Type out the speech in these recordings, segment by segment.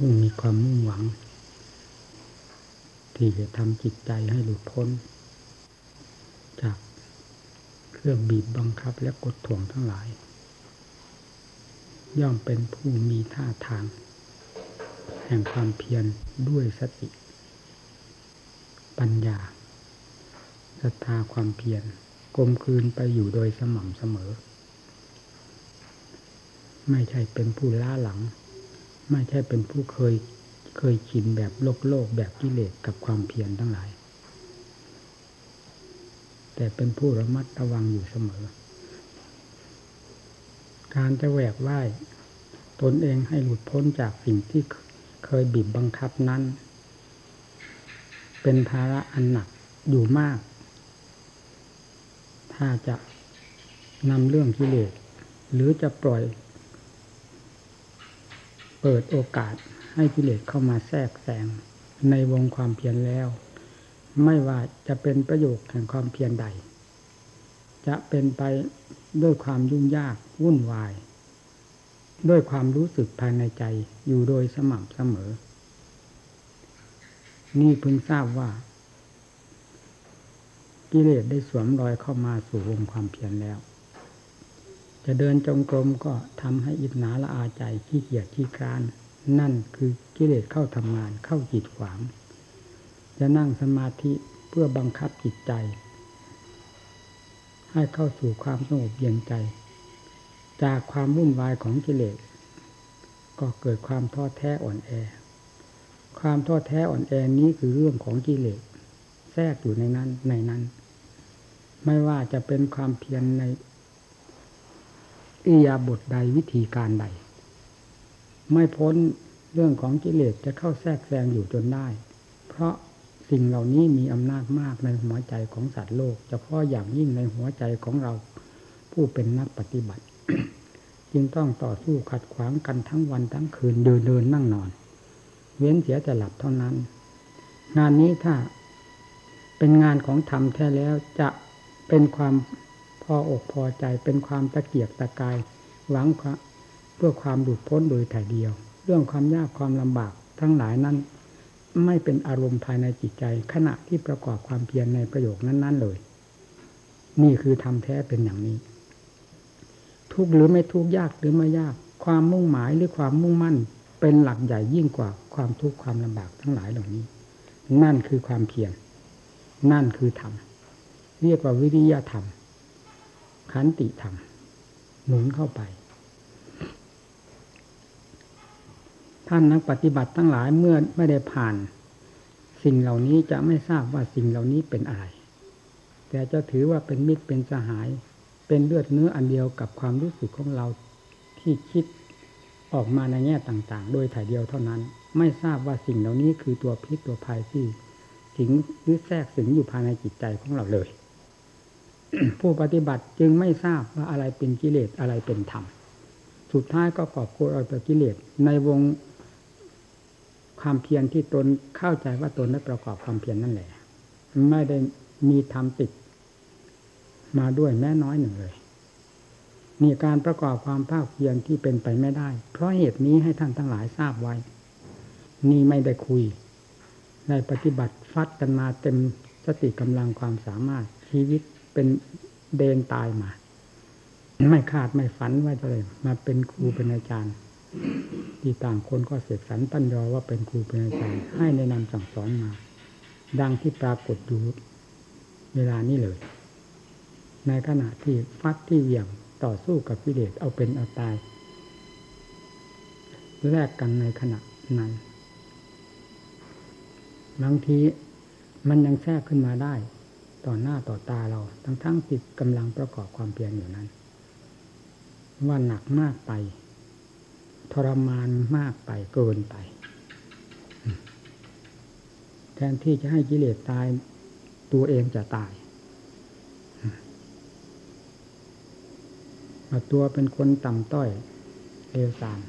ผู้มีความมุ่งหวัง ที่จะทำจิตใจให้หลุดพ้น จากเครื่องบีบบังคับและกดถ่วงทั้งหลาย ย่อมเป็นผู้มีท่าทาง แห่งความเพียรด้วยสติ ปัญญาศรัทธาความเพียรกลมคืนไปอยู่โดยสม่ำเสมอ ไม่ใช่เป็นผู้ล้าหลัง ไม่ใช่เป็นผู้เคยเคยชินแบบโลกโลกแบบกิเลสกับความเพียรทั้งหลาย แต่เป็นผู้ระมัดระวังอยู่เสมอ การจะแหวกว่ายตนเองให้หลุดพ้นจากสิ่งที่เคยบีบบังคับนั้น เป็นภาระอันหนักอยู่มาก ถ้าจะนำเรื่องกิเลสหรือจะปล่อย เปิดโอกาสให้กิเลสเข้ามาแทรกแซงในวงความเพียรแล้ว ไม่ว่าจะเป็นประโยชน์แห่งความเพียรใด จะเป็นไปด้วยความยุ่งยากวุ่นวาย ด้วยความรู้สึกภายในใจอยู่โดยสม่ำเสมอ นี่พึงทราบว่า กิเลสได้สวมรอยเข้ามาสู่วงความเพียรแล้ว จะเดินจงกรมก็ทำให้อิจนาละอาใจขี้เกียจขี้คร้าน นั่นคือกิเลสเข้าทำงานเข้าจิตขวาง จะนั่งสมาธิเพื่อบังคับจิตใจ ให้เข้าสู่ความสงบเย็นใจ จากความวุ่นวายของกิเลสก็เกิดความท้อแท้อ่อนแอ ความท้อแท้อ่อนแอนี้คือเรื่องของกิเลสแทรกอยู่ในนั้นในนั้น ไม่ว่าจะเป็นความเพียรใน อิยาบทใดวิธีการใด ไม่พ้นเรื่องของกิเลสจะเข้าแทรกแซงอยู่จนได้ เพราะสิ่งเหล่านี้มีอำนาจมากในหัวใจของสัตว์โลกเฉพาะอย่างยิ่งในหัวใจของเราผู้เป็นนักปฏิบัติ จึงต้องต่อสู้ขัดขวางกันทั้งวันทั้งคืนเดินเดินนั่งนอน เว้นเสียแต่หลับเท่านั้น งานนี้ถ้าเป็นงานของธรรมแท้แล้วจะเป็นความ พออกพอใจเป็นความตะเกียกตะกายหวังเพื่อความหลุดพ้นโดยถ่ายเดียว เรื่องความยากความลำบากทั้งหลายนั้น ไม่เป็นอารมณ์ภายในจิตใจ ขณะที่ประกอบความเพียรในประโยคนั้น ๆ เลย นี่คือทำแท้เป็นอย่างนี้ ทุกหรือไม่ทุกยากหรือไม่ยาก ความมุ่งหมายหรือความมุ่งมั่น เป็นหลักใหญ่ยิ่งกว่าความทุกข์ความลำบากทั้งหลายเหล่านี้ นั่นคือความเพียรนั่นคือธรรมเรียกว่าวิริยะธรรม ขันติธรรมหนุนเข้าไป ท่านนักปฏิบัติทั้งหลายเมื่อไม่ได้ผ่าน สิ่งเหล่านี้จะไม่ทราบว่าสิ่งเหล่านี้เป็นอะไร แต่จะถือว่าเป็นมิตรเป็นสหาย เป็นเลือดเนื้ออันเดียวกับความรู้สึกของเราที่คิดออกมาในแง่ต่าง ๆ โดยถ่ายเดียวเท่านั้น ไม่ทราบว่าสิ่งเหล่านี้คือตัวพิษตัวภัยที่สิงหรือแทรกสิงอยู่ภายในจิตใจของเราเลย ผู้ปฏิบัติจึงไม่ทราบว่าอะไรเป็นกิเลสอะไรเป็นธรรม สุดท้ายก็กอบโกยเอาแต่กิเลสในวงความเพียรที่ตนเข้าใจว่าตนได้ประกอบความเพียรนั่นแหละ ไม่ได้มีธรรมติดมาด้วยแม้น้อยหนึ่งเลยนี่การประกอบความภาคเพียรที่เป็นไปไม่ได้ เพราะเหตุนี้ให้ท่านทั้งหลายทราบไว้ นี่ไม่ได้คุยได้ปฏิบัติฟัดกันมาเต็มสติกำลังความสามารถชีวิต เป็นเดนตายมา ไม่คาดไม่ฝันว่าจะเลยมาเป็นครูเป็นอาจารย์ ที่ต่างคนก็เสกสรรตั้นยอว่าเป็นครูเป็นอาจารย์ ให้แนะนำสั่งสอนมา ดังที่ปรากฏอยู่เวลานี้เลย ในขณะที่ฟัดที่เหวี่ยงต่อสู้กับกิเลสเอาเป็นเอาตายแลกกันในขณะนั้นบางทีมันยังแทรกขึ้นมาได้ ต่อหน้าต่อตาเรา ทั้งทั้งจิตกำลังประกอบความเพียรอยู่นั้น ว่าหนักมากไป ทรมานมากไปเกินไป แทนที่จะให้กิเลสตายตัวเองจะตายตัวเป็นคนต่ำต้อยเลวทราม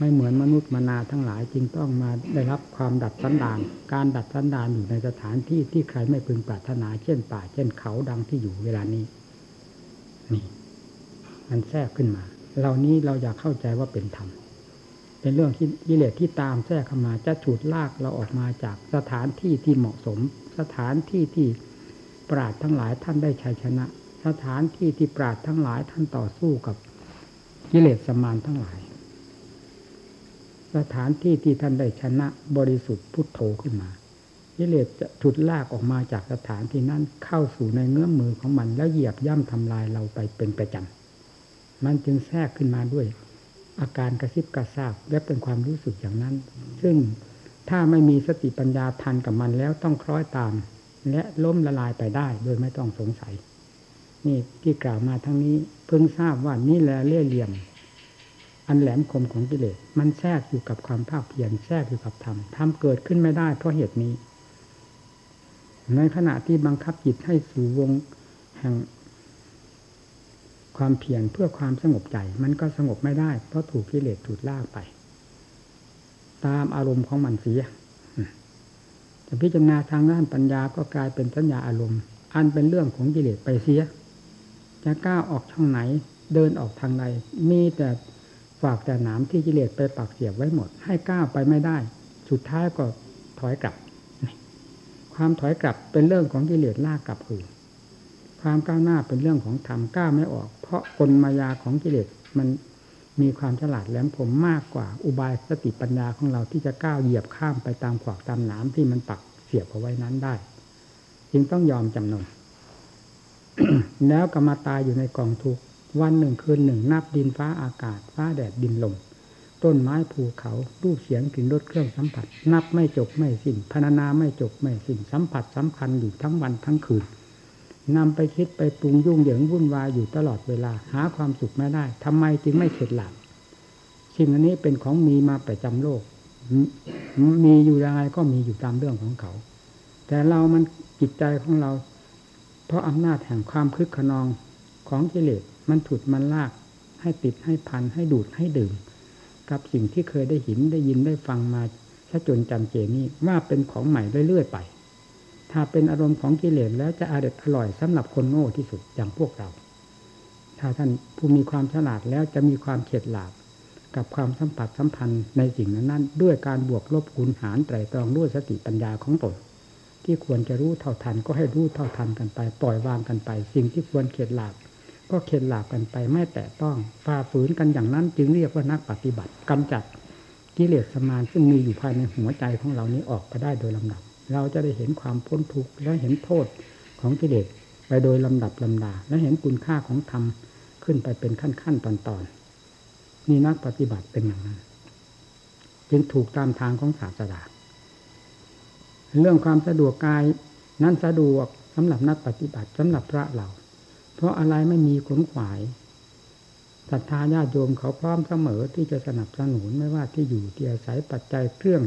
ไม่เหมือนมนุษย์มนาทั้งหลายจึงต้องมาได้รับความดัดสันดาน การดัดสันดานอยู่ในสถานที่ที่ใครไม่พึงปรารถนาเช่นป่า เช่นเขาดังที่อยู่เวลานี้ นี่ มันแทรกขึ้นมาเหล่านี้เราอยากเข้าใจว่าเป็นธรรมเป็นเรื่องที่กิเลสที่ตามแทรกเข้ามาจะฉุดลากเราออกมาจากสถานที่ที่เหมาะสม สถานที่ที่ปราดทั้งหลายท่านได้ชัยชนะ สถานที่ที่ปราดทั้งหลายท่านต่อสู้กับกิเลสสมานทั้งหลาย สถานที่ที่ท่านได้ชนะบริสุทธิ์พุทโธขึ้นมากิเลสจะฉุดลากออกมาจากสถานที่นั้นเข้าสู่ในเงื้อมมือของมันแล้วเหยียบย่ำทำลายเราไปเป็นประจำมันจึงแทรกขึ้นมาด้วย อาการกระซิบกระซาบและเป็นความรู้สึกอย่างนั้น ซึ่งถ้าไม่มีสติปัญญาทันกับมันแล้วต้องคล้อยตาม และล้มละลายไปได้โดยไม่ต้องสงสัย นี่ที่กล่าวมาทั้งนี้เพิ่งทราบว่านี่แหละเล่ห์เหลี่ยม อันแหลมคมของกิเลสมันแทรกอยู่กับความภาคเพียรแทรกอยู่กับธรรมธรรมเกิดขึ้นไม่ได้เพราะเหตุนี้ ในขณะที่บังคับจิตให้สู่วงแห่งความเพียรเพื่อความสงบใจ มันก็สงบไม่ได้ เพราะถูกกิเลสถูดลากไป ตามอารมณ์ของมันเสียแต่พิจารณาทางด้านปัญญาก็กลายเป็นสัญญาอารมณ์ อันเป็นเรื่องของกิเลสไปเสีย จะก้าวออกช่องไหน เดินออกทางใดมีแต่ ฝากแต่หนามที่กิเลสไปปักเสียบไว้หมด ให้ก้าวไปไม่ได้ สุดท้ายก็ถอยกลับ ความถอยกลับเป็นเรื่องของกิเลสลากกลับคืนความก้าวหน้าเป็นเรื่องของธรรมก้าวไม่ออก เพราะกลมายาของกิเลสมันมีความฉลาดแหลมคมมากกว่า อุบายสติปัญญาของเราที่จะก้าวเหยียบข้ามไปตามขวากตามหนามที่มันปักเสียบเอาไว้นั้นได้ จึงต้องยอมจำนนแล้วก็มาตายอยู่ในกองทุกข์ วันหนึ่งคืนหนึ่งนับดินฟ้าอากาศ ฟ้าแดดดินลมต้นไม้ภูเขารูปเสียงกลิ่นรสเครื่องสัมผัส นับไม่จบไม่สิ้นพรรณนาไม่จบไม่สิ้นสัมผัสสำคัญอยู่ทั้งวันทั้งคืนนำไปคิดไปปรุงยุ่งเหยิงวุ่นวายอยู่ตลอดเวลาหาความสุขไม่ได้ทำไมจึงไม่เข็ดหลับสิ่งอันนี้เป็นของมีมาประจำโลก มีอยู่ยังไงก็มีอยู่ตามเรื่องของเขา แต่เรามันจิตใจของเรา เพราะอำนาจแห่งความคึกขนองของกิเลส มันถุดมันลาก ให้ติดให้พันให้ดูดให้ดื่ม กับสิ่งที่เคยได้เห็นได้ยินได้ฟังมาซะจนจำเจนี่ว่าเป็นของใหม่เรื่อยๆไป ถ้าเป็นอารมณ์ของกิเลสแล้วจะอร่อยอร่อยสำหรับคนโง่ที่สุดอย่างพวกเรา ถ้าท่านผู้มีความฉลาดแล้วจะมีความเฉดหลาบกับความสัมผัสสัมพันธ์ในสิ่งนั้นๆด้วยการบวกลบคูณหารไตรตรองด้วยสติปัญญาของตนที่ควรจะรู้เท่าทันก็ให้รู้เท่าทันกันไป ปล่อยวางกันไป สิ่งที่ควรเข็ดหลาบ ก็เข็ดหลาบกันไปไม่แตะต้องฝ่าฝืนกันอย่างนั้น จึงเรียกว่านักปฏิบัติกำจัดกิเลสสมานซึ่งมีอยู่ภายในหัวใจของเรานี้ออกไปได้โดยลำดับ เราจะได้เห็นความพ้นทุกข์และเห็นโทษของกิเลสไปโดยลำดับลำดา และเห็นคุณค่าของธรรมขึ้นไปเป็นขั้นขั้นตอนตอนนี่นักปฏิบัติเป็นอย่างนั้น จึงถูกตามทางของศาสดาเรื่องความสะดวกกายนั้นสะดวกสำหรับนักปฏิบัติสำหรับพระเรา เพราะอะไรไม่มีขนขวายศรัทธาญาติโยมเขาพร้อมเสมอที่จะสนับสนุนไม่ว่าที่อยู่ที่อาศัยปัจจัยเครื่อง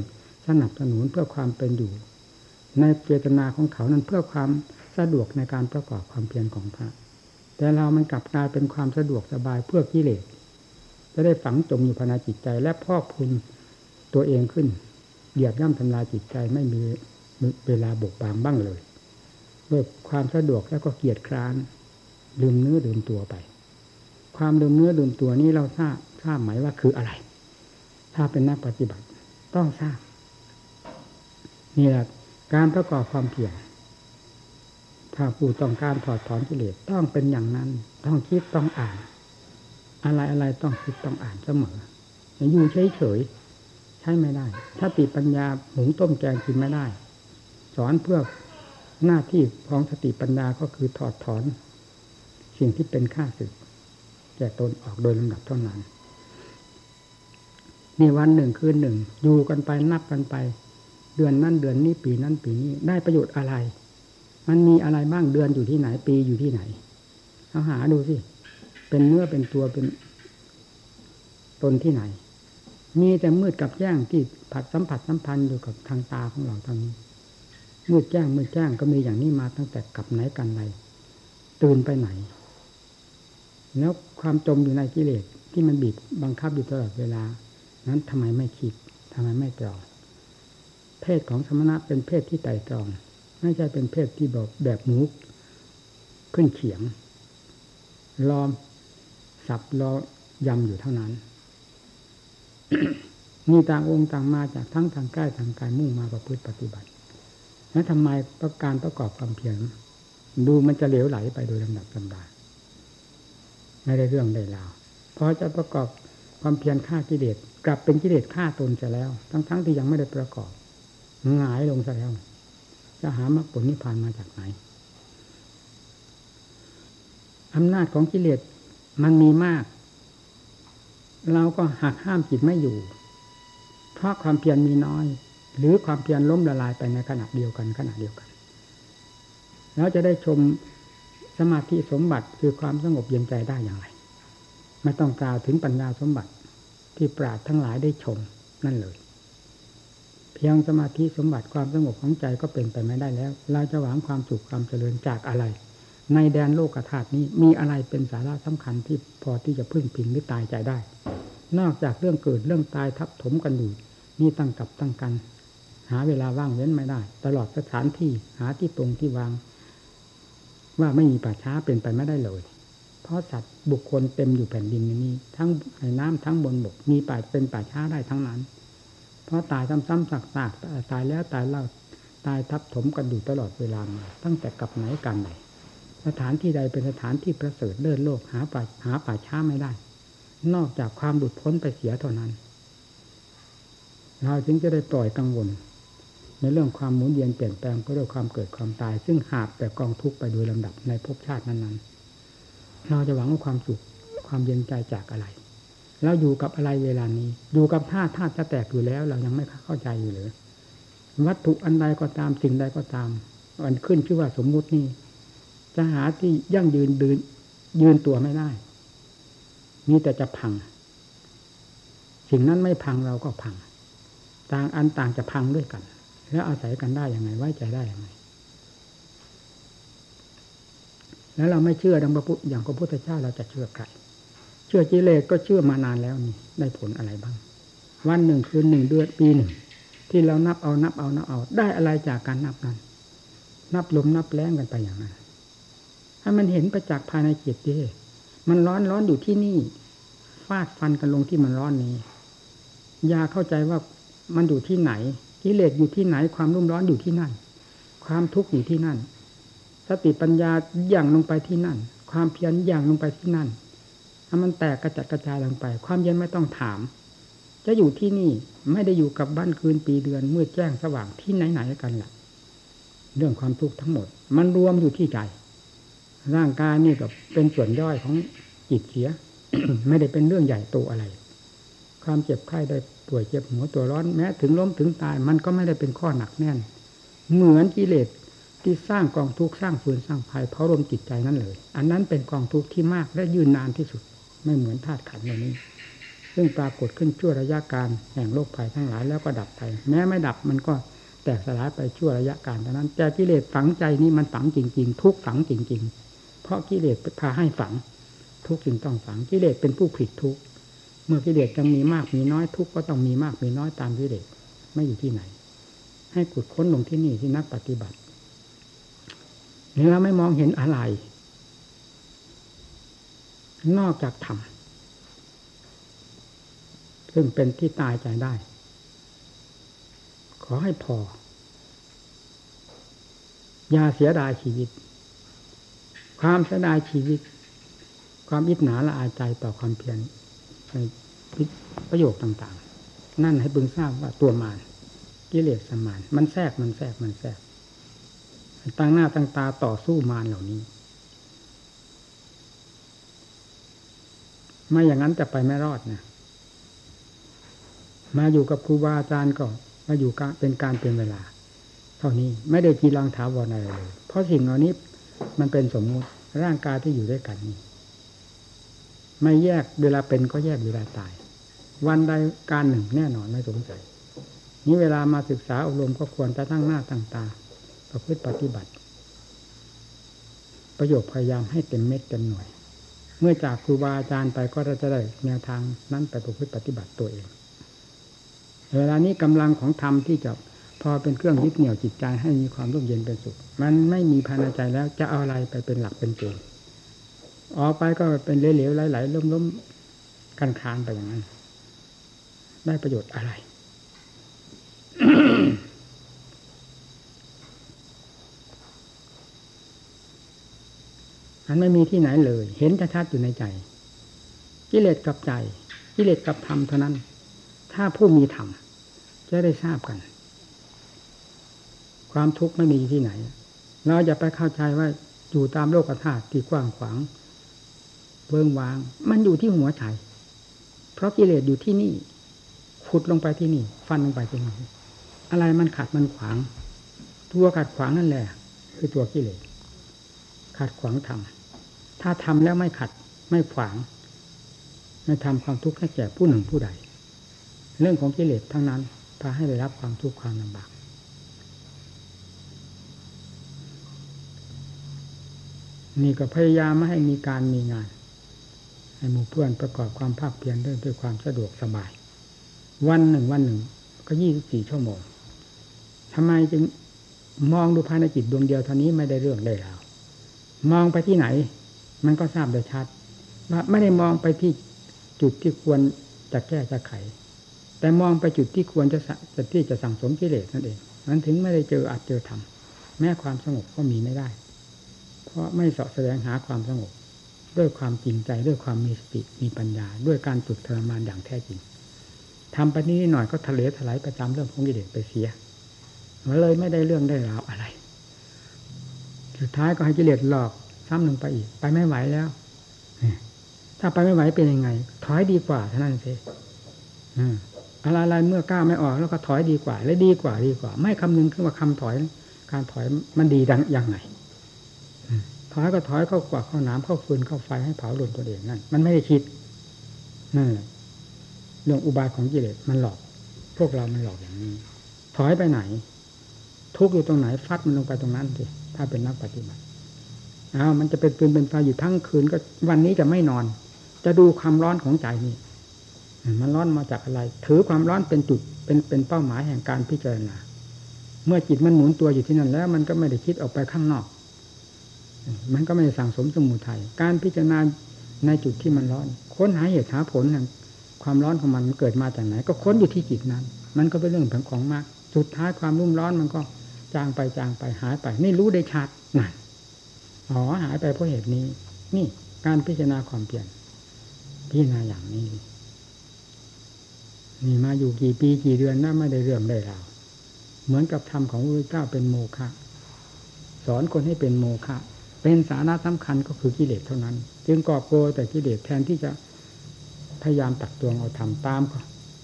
สนับสนุนเพื่อความเป็นอยู่ ในเจตนาของเขานั้นเพื่อความสะดวกในการประกอบความเพียรของพระ แต่เรามันกลับกลายเป็นความสะดวกสบายเพื่อกิเลสจะได้ฝังจมอยู่ภายในจิตใจและพอกพุนตัวเองขึ้นเหยียบย่ำทำลายจิตใจไม่มีเวลาบกบางบ้างเลยด้วยความสะดวกแล้วก็เกียดคร้าน ลืมเนื้อลืมตัวไป ความลืมเนื้อลืมตัวนี้เราทราบทราบไหมว่าคืออะไร ถ้าเป็นนักปฏิบัติ ต้องทราบนี่แหละการประกอบความเพียรถ้าผู้ต้องการถอดถอนกิเลสต้องเป็นอย่างนั้น ต้องคิดต้องอ่าน อะไรอะไรต้องคิดต้องอ่านเสมออยู่เฉยเฉยใช้ไม่ได้ ถ้าติปัญญาหุงต้มแกงกินไม่ได้ สอนเพื่อหน้าที่ของสติปัญญาก็คือถอดถอน สิ่งที่เป็นข้าศึกแก่ตนออกโดยลำดับเท่านั้นนี่วันหนึ่งคืนหนึ่งอยู่กันไปนับกันไป เดือนนั้นเดือนนี้ปีนั้นปีนี้ได้ประโยชน์อะไร มันมีอะไรบ้างเดือนอยู่ที่ไหน ปีอยู่ที่ไหนเอาหาดูสิเป็นเนื้อเป็นตัวเป็นตนที่ไหน มีแต่มืดกับแจ้งที่ผัดสัมผัสสัมพันธ์อยู่กับทางตาของเราตอนนี้มืดแจ้งมืดแจ้งก็มีอย่างนี้มาตั้งแต่กับไหนกันไหนตื่นไปไหน แล้วความจมอยู่ในกิเลสที่มันบีบบังคับอยู่ตลอดเวลา นั้นทำไมไม่คิดทำไมไม่ตรองเพศของสมณะเป็นเพศที่ไต่ตรอง ไม่ใช่เป็นเพศที่แบบแบบหมูขึ้นเขียงล้อมสับล้อยำอยู่เท่านั้นมีต่างองค์ต่างมาจากทั้งทางใกล้ทางไกลมุ่งมาประพฤติปฏิบัติ แล้วทำไมประการประกอบความเพียรดูมันจะเหลวไหลไปโดยลำดับลำดา ไม่ได้เรื่องได้ราวเพราะจะประกอบความเพียรฆ่ากิเลสกลับเป็นกิเลสฆ่าตนเสียแล้ว ทั้งๆทที่ยังไม่ได้ประกอบหงายลงซะแล้วจะหามรรคผลนิพพานมาจากไหนอำนาจของกิเลสมันมีมาก เราก็หักห้ามจิตไม่อยู่ เพราะความเพียรมีน้อย หรือความเพียรล้มละลายไปในขณะเดียวกันขณะเดียวกัน แล้วจะได้ชม สมาธิสมบัติคือความสงบเย็นใจได้อย่างไร ไม่ต้องกล่าวถึงปัญญาสมบัติที่ปราดทั้งหลายได้ชมนั่นเลย เพียงสมาธิสมบัติความสงบของใจก็เป็นไปไม่ได้แล้ว เราจะหวังความสุขความเจริญจากอะไร ในแดนโลกธาตุนี้มีอะไรเป็นสาระสำคัญที่พอที่จะพึ่งพิงหรือตายใจได้ นอกจากเรื่องเกิดเรื่องตายทับถมกันอยู่นี่ตั้งกับตั้งกัน หาเวลาว่างเว้นไม่ได้ ตลอดสถานที่หาที่ตรงที่วาง ว่าไม่มีป่าช้าเป็นไปไม่ได้เลย เพราะสัตว์บุคคลเต็มอยู่แผ่นดินนี้ ทั้งในน้ำทั้งบนบกมีป่าเป็นป่าช้าได้ทั้งนั้น เพราะตายซ้ำๆซากๆตายแล้วตายเล่าตายทับถมกันอยู่ตลอดเวลามาตั้งแต่กับไหนกันไหน สถานที่ใดเป็นสถานที่ประเสริฐเลิศโลกหาป่าหาป่าช้าไม่ได้ นอกจากความหลุดพ้นไปเสียเท่านั้น เราจึงจะได้ปล่อยกังวล ในเรื่องความหมุนเวียนเปลี่ยนแปลงก็ด้วยความเกิดความตาย ซึ่งหาบแต่กองทุกข์ไปโดยลำดับในภพชาตินั้นๆ เราจะหวังว่าความสุขความเย็นใจจากอะไร แล้วอยู่กับอะไรเวลานี้ อยู่กับธาตุธาตุจะแตกอยู่แล้ว เรายังไม่เข้าใจอยู่หรือวัตถุอันใดก็ตามสิ่งใดก็ตามอันขึ้นชื่อว่าสมมุตินี่จะหาที่ยั่งยืนดืนยืนตัวไม่ได้ มีแต่จะพัง สิ่งนั้นไม่พังเราก็พัง ต่างอันต่างจะพังด้วยกัน แล้วอาศัยกันได้อยังไงไว้ใจได้อยังไงแล้วเราไม่เชื่อดังพระพุทธอย่างพระพุทธเจ้าเราจะเชื่อใครเชื่อกิเลสก็เชื่อมานานแล้วนี่ได้ผลอะไรบ้าง วันหนึ่งคืนหนึ่งเดือนปีหนึ่งที่เรานับเอานับเอานับเอา ได้อะไรจากการนับนั้น นับลมนับแรงกันไปอย่างนั้นให้มันเห็นประจักษ์ภายในจิตดิมันร้อนร้อนอยู่ที่นี่ฟาดฟันกันลงที่มันร้อนนี้อย่าเข้าใจว่ามันอยู่ที่ไหน กิเลสอยู่ที่ไหนความรุ่มร้อนอยู่ที่นั่น ความทุกข์อยู่ที่นั่น สติปัญญาอย่างลงไปที่นั่น ความเพียรอย่างลงไปที่นั่นถ้ามันแตกกระจัดกระจายลงไป ความเย็นไม่ต้องถาม จะอยู่ที่นี่ไม่ได้อยู่กับบ้านคืนปีเดือนเมืดแจ้งสว่างที่ไหนๆกันล่ะ เรื่องความทุกข์ทั้งหมด มันรวมอยู่ที่ใจร่างกายนี่ก็เป็นส่วนย่อยของจิตเสีย ไม่ได้เป็นเรื่องใหญ่โตอะไร ความเจ็บไข้ได้ ป่วยเจ็บหัวตัวร้อนแม้ถึงล้มถึงตายมันก็ไม่ได้เป็นข้อหนักแน่น เหมือนกิเลสที่สร้างกองทุกข์สร้างฟืนสร้างภัยเผารมจิตใจนั่นเลย อันนั้นเป็นกองทุกข์ที่มากและยืนนานที่สุด ไม่เหมือนธาตุขันธ์เหล่านี้ ซึ่งปรากฏขึ้นชั่วระยะการแห่งโรคภัยทั้งหลายแล้วก็ดับไป แม้ไม่ดับมันก็แตกสลายไปชั่วระยะการเท่านั้น แต่กิเลสฝังใจนี้มันฝังจริง ๆ ทุกฝังจริง ๆ เพราะกิเลสพาให้ฝัง ทุกจึงต้องฝังกิเลสเป็นผู้ผิดทุกข์ เมื่อกิเลสยังมีมากมีน้อยทุกก็ต้องมีมากมีน้อยตามกิเลสไม่อยู่ที่ไหน ให้ขุดค้นลงที่นี่ที่นักปฏิบัตินี่เราไม่มองเห็นอะไร นอกจากธรรมซึ่งเป็นที่ตายใจได้ ขอให้พอ อย่าเสียดายชีวิต ความเสียดายชีวิต ความอิจฉาละอายใจต่อความเพียร ในประโยคต่างๆ นั่นให้บึงทราบว่าตัวมารกิเลสสมานมันแทรกมันแทรกมันแทรกตั้งหน้าตั้งตาต่อสู้มารเหล่านี้ ไม่อย่างนั้นจะไปไม่รอดนะมาอยู่กับครูบาอาจารย์ก็มาอยู่เป็นการเป็นเวลา เท่านี้ไม่ได้กีรังถาวรอะไรเลย เพราะสิ่งเหล่านี้มันเป็นสมมุติร่างกายที่อยู่ด้วยกันนี้ ไม่แยกเวลาเป็นก็แยกเวลาตาย วันใดการหนึ่งแน่นอนไม่สงสัยนี้เวลามาศึกษาอบรมก็ควรจะตั้งหน้าตั้งตา ประพฤติปฏิบัติ ประโยชน์พยายามให้เต็มเม็ดเต็มหน่วย เมื่อจากครูบาอาจารย์ไปก็จะได้แนวทางนั้นไปประพฤติปฏิบัติตัวเอง เวลานี้กำลังของธรรมที่จะพอเป็นเครื่องยึดเหนี่ยวจิตใจให้มีความร่มเย็นเป็นสุข มันไม่มีภายในใจแล้วจะเอาอะไรไปเป็นหลักเป็นเกณฑ์ ออกไปก็เป็นเหลวๆไหลๆล้มๆกันคานไปอย่างนั้น ได้ประโยชน์อะไร มันไม่มีที่ไหนเลย เห็นชัดๆอยู่ในใจกิเลสกับใจกิเลสกับธรรมเท่านั้น ถ้าผู้มีธรรมจะได้ทราบกัน ความทุกข์ไม่มีที่ไหน เราจะไปเข้าใจว่าอยู่ตามโลกธาตุที่กว้างขวาง เวิงวาง มันอยู่ที่หัวใจ เพราะกิเลสอยู่ที่นี่ ขุดลงไปที่นี่ ฟันลงไปที่นี่อะไรมันขัดมันขวาง ตัวขัดขวางนั่นแหละ คือตัวกิเลสขัดขวางธรรมถ้าทำแล้วไม่ขัดไม่ขวาง ไม่ทำความทุกข์ให้แก่ผู้หนึ่งผู้ใด เรื่องของกิเลสทั้งนั้นพาให้ได้รับความทุกข์ความลำบากนี่ก็พยายามไม่ให้มีการมีงาน ให้หมู่เพื่อนประกอบความภาคเพียรด้วยด้วยความสะดวกสบาย วันหนึ่งวันหนึ่ง ก็ยี่สิบสี่ชั่วโมงทำไมจึงมองดูภายในจิตดวงเดียวเท่านี้ไม่ได้เรื่องได้ราวมองไปที่ไหน มันก็ทราบได้ชัด ว่าไม่ได้มองไปที่จุดที่ควรจะแก้จะไข แต่มองไปจุดที่ควรจะจะที่จะสั่งสมกิเลสนั่นเองนั้นถึงไม่ได้เจออาจเจอธรรมแม้ความสงบก็มีไม่ได้ เพราะไม่สาะแสวงหาความสงบ ด้วยความจริงใจด้วยความมีสติมีปัญญา ด้วยการฝึกทรมานอย่างแท้จริงทำไปนี้หน่อยก็ทะเลถลายประจำเรื่องของกิเลสไปเสียมันเลยไม่ได้เรื่องได้ราวอะไร สุดท้ายก็ให้กิเลสหลอกซ้ำลงไปอีก ไปไม่ไหวแล้วถ้าไปไม่ไหวเป็นยังไง ถอยดีกว่าเท่านั้นสิอะไรอะไรเมื่อกล้าไม่ออกแล้วก็ถอยดีกว่า และดีกว่าดีกว่า ไม่คำนึงขึ้นว่าคำถอย การถอยมันดีดังยังไง ถอยก็ถอยเข้ากว่าเข้าน้ำเข้าฟืนเข้าไฟให้เผาหล่นตัวเองนั่นมันไม่ได้คิดนั่นแหละเรื่องอุบายของกิเลสมันหลอก พวกเรามันหลอกอย่างนี้ ถอยไปไหน ทุกอยู่ตรงไหนฟัดมันลงไปตรงนั้นสิถ้าเป็นนักปฏิบัติอ้าวมันจะเป็นปืนเป็นไฟอยู่ทั้งคืนก็วันนี้จะไม่นอน จะดูความร้อนของใจนี่มันร้อนมาจากอะไร ถือความร้อนเป็นจุดเป็นเป็นเป้าหมายแห่งการพิจารณา เมื่อจิตมันหมุนตัวอยู่ที่นั่นแล้ว มันก็ไม่ได้คิดออกไปข้างนอก มันก็ไม่ได้สั่งสมสมุทัยการพิจารณาในจุดที่มันร้อน ค้นหาเหตุหาผลความร้อนของมันเกิดมาจากไหน ก็ค้นอยู่ที่จิตนั้น มันก็เป็นเรื่องของของมากสุดท้ายความรุ่มร้อนมันก็จางไปจางไปหายไป นี่รู้ได้ชัดนั่นอ๋อหายไปเพราะเหตุนี้ นี่การพิจารณาความเปลี่ยน พิจารณาอย่างนี้ นี่มาอยู่กี่ปีกี่เดือนน่าไม่ได้เรื่องได้ราวเหมือนกับธรรมของพระเจ้าเป็นโมฆะสอนคนให้เป็นโมฆะ เป็นสาระสำคัญก็คือกิเลสเท่านั้น จึงกอบโกยแต่กิเลสแทนที่จะพยายามตักตวงเอาทำตาม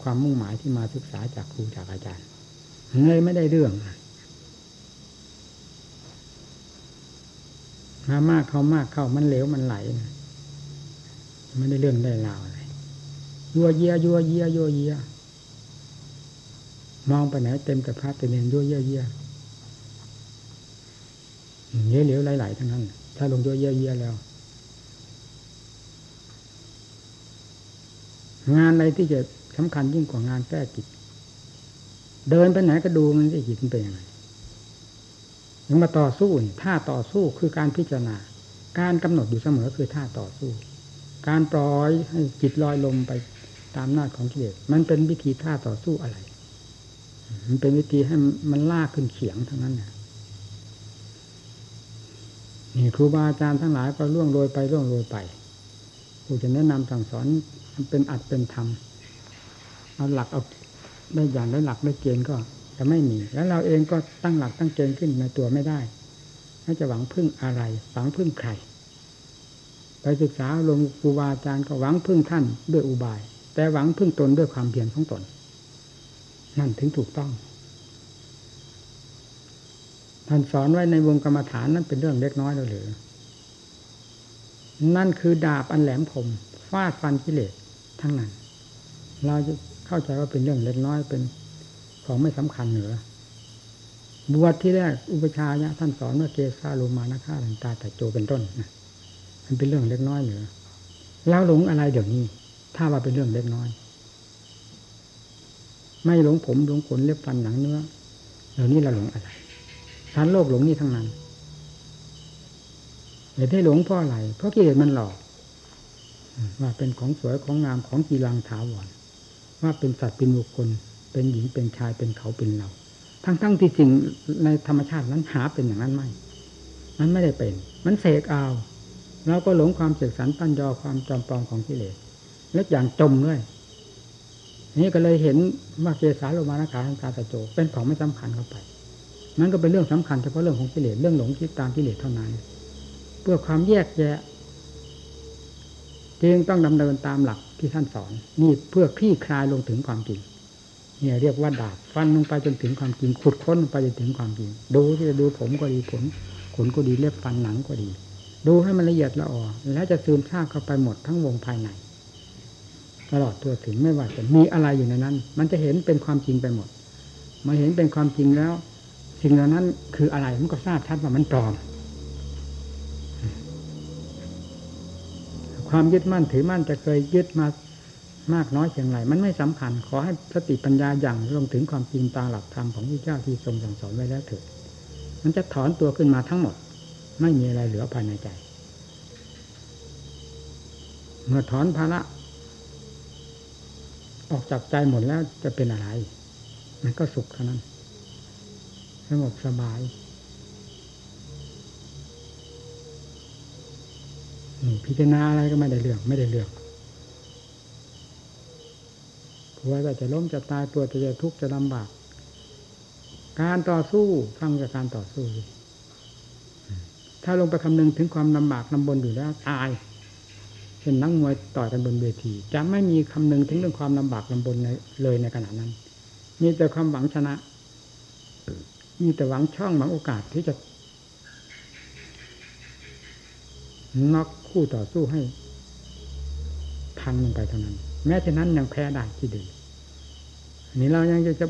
ความมุ่งหมายที่มาศึกษาจากครูจากอาจารย์เลยไม่ได้เรื่องมามากเข้ามากเข้ามันเหลวมันไหลไม่ได้เรื่องได้ราวอะไรยัวเยียยัวเยียยัวเยียมองไปไหนเต็มกับพระเต็มเนยัวเยียเยียย เหลวไหลๆทั้งนั้น ถ้าลงยัวเยียเยียแล้ว งานอะไรที่จะสำคัญยิ่งกว่างานแก้จิตเดินไปไหนก็ดูมันจะจิตมันเป็นยังไงยังมาต่อสู้นี่ท่าต่อสู้คือการพิจารณา การกำหนดอยู่เสมอคือท่าต่อสู้ การปล่อยให้จิตลอยลมไปตามหน้าของกิเลสมันเป็นวิธีท่าต่อสู้อะไร มันเป็นวิธีให้มันลากขึ้นเขียงทั้งนั้นนะ นี่ครูบาอาจารย์ทั้งหลายก็ล่วงโรยไปล่วงโรยไปผู้จะแนะนำสั่งสอนเป็นอัดเป็นธรรมเอาหลักเอาได้อย่างได้หลักได้เกณฑ์ก็จะไม่มี แล้วเราเองก็ตั้งหลักตั้งเกณฑ์ขึ้นในตัวไม่ได้ถ้าจะหวังพึ่งอะไร หวังพึ่งใคร ไปศึกษาลงครูบาอาจารย์ก็หวังพึ่งท่านด้วยอุบาย แต่หวังพึ่งตนด้วยความเพียรของตน นั่นถึงถูกต้อง ท่านสอนไว้ในวงกรรมฐานนั้นเป็นเรื่องเล็กน้อยหรือ นั่นคือดาบอันแหลมคมฟาดฟันกิเลสทั้งนั้น เราจะเข้าใจว่าเป็นเรื่องเล็กน้อยเป็นของไม่สำคัญเหนือบวชที่แรกอุปชายะท่านสอนว่าเกสาลูมานาคาลันตาแต่โจเป็นต้นนะมันเป็นเรื่องเล็กน้อยเหนือแล้วหลงอะไรเดี๋ยวนี้ ถ้าว่าเป็นเรื่องเล็กน้อย ไม่หลงผมหลงขนเล็บฟันหนังเนื้อเดี๋ยวนี้เราหลงอะไร สารโลกหลงนี่ทั้งนั้นเหตุที่หลงเพราะอะไร เพราะกิเลสมันหลอก ว่าเป็นของสวยของงามของกีรังถาวรว่าเป็นสัตว์เป็นบุคคล เป็นหญิงเป็นชายเป็นเขาเป็นเรา ทั้งๆที่สิ่งในธรรมชาตินั้นหาเป็นอย่างนั้นไม่ มันไม่ได้เป็น มันเสกเอาเราก็หลงความเสกสรรตั้นยอความจอมปลอมของกิเลสแล้วอย่างจมด้วยนี่ก็เลยเห็นว่าเกสาโลมานาขาทังตาตะโจเป็นของไม่สำคัญเข้าไป นั่นก็เป็นเรื่องสำคัญเฉพาะเรื่องของกิเลสเรื่องหลงคิดตามกิเลสเท่านั้น เพื่อความแยกแยะจึงต้องดำเนินตามหลักที่ท่านสอน นี่เพื่อคลี่คลายลงถึงความจริงเนี่ยเรียกว่าดาบฟันลงไปจนถึงความจริงขุดค้นลงไปจนถึงความจริง ดูที่จะดูผมก็ดีผลขนก็ดีเล็บฟันหนังก็ดี ดูให้มันละเอียดละออแล้วจะซึมซาบเข้าไปหมดทั้งวงภายในตลอดตัวถึงไม่ว่าจะมีอะไรอยู่ในนั้น มันจะเห็นเป็นความจริงไปหมด มาเห็นเป็นความจริงแล้ว สิ่งเหล่านั้นคืออะไรมันก็ทราบชัดว่ามันปลอม ความยึดมั่นถือมั่นจะเคยยึดมามากน้อยเพียงไรมันไม่สำคัญ ขอให้สติปัญญาอย่างลงถึงความจริงตามหลักธรรมของพระเจ้าที่ทรงสั่งสอนไว้แล้วเถิดมันจะถอนตัวขึ้นมาทั้งหมด ไม่มีอะไรเหลือภายในใจ เมื่อถอนภาระออกจากใจหมดแล้วจะเป็นอะไร มันก็สุขเท่านั้น สงบสบายพิจารณาอะไรก็ไม่ได้เรื่องไม่ได้เรื่องกลัวว่จะล้มจะตายตัวจะจะทุกข์จะลำบาก การต่อสู้ฟังจากการต่อสู้ ถ้าลงไปคำนึงถึงความลำบากลำบนอยู่แล้วตายเป็นนักมวยต่อยกันบนเวที จะไม่มีคำนึงถึงเรื่องความลำบากลำบนเลยในขณะนั้น มีแต่ความหวังชนะ มีแต่หวังช่องหวังโอกาสที่จะน็อกคู่ต่อสู้ให้ พังลงไปเท่านั้น แม้ฉะนั้นยังแพ้ได้ที่ดีนี่เรายังจะจะ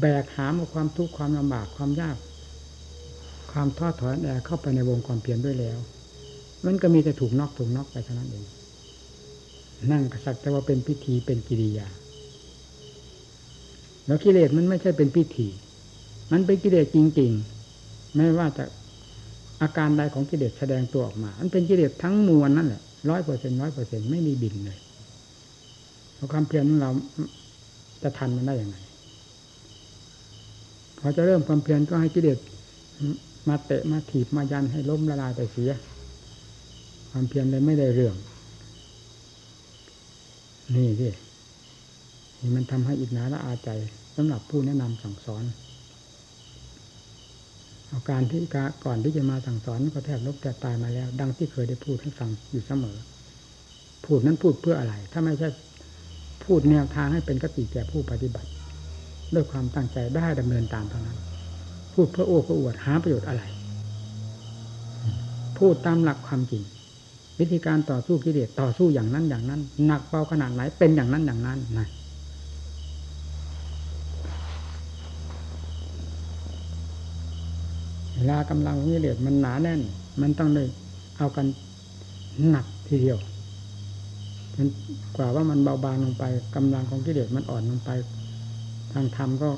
แบกหามความทุกข์ความลำบากความยาก ความท้อถอยแอเข้าไปในวงความเพียรด้วยแล้ว มันก็มีแต่ถูกนอกถูกนอกไปเท่านั้นเองนั่งกษัตริย์แต่ว่าเป็นพิธีเป็นกิริยา แล้วกิเลสมันไม่ใช่เป็นพิธี มันเป็นกิเลสจริงๆ ไม่ว่าจะอาการใดของกิเลสแสดงตัวออกมา มันเป็นกิเลสทั้งมวลนั่นแหละร้อยเปอร์เซ็นร้อยเปอร์เซ็นไม่มีบินเลยเพราะความเพียรของเราจะทันมันได้อย่างไรพอจะเริ่มความเพียรก็ให้กิเลสมาเตะมาถีบมายันให้ล้มละลายไปเสีย ความเพียรเลยไม่ได้เรื่อง นี่สินี่มันทำให้อิจนาละอาใจสำหรับผู้แนะนำสั่งสอน การที่ก่อนที่จะมาสั่งสอนก็แทบลบแทบตายมาแล้ว ดังที่เคยได้พูดให้ฟังอยู่เสมอ พูดนั้นพูดเพื่ออะไร ถ้าไม่ใช่พูดแนวทางให้เป็นกติแก่ผู้ปฏิบัติ ด้วยความตั้งใจได้ดำเนินตามเท่านั้น พูดเพื่อโอ้เพื่ออวดหาประโยชน์อะไร พูดตามหลักความจริง วิธีการต่อสู้กิเลสต่อสู้อย่างนั้นอย่างนั้นหนักเบาขนาดไหนเป็นอย่างนั้นอย่างนั้นนะเว ลากำลังของกิเลสมันหนาแน่น มันต้องเลยเอากันหนักทีเดียวมันกว่าว่ามันเบาบางลงไปกำลังของกิเลสมันอ่อนลงไป ทางธรรมก็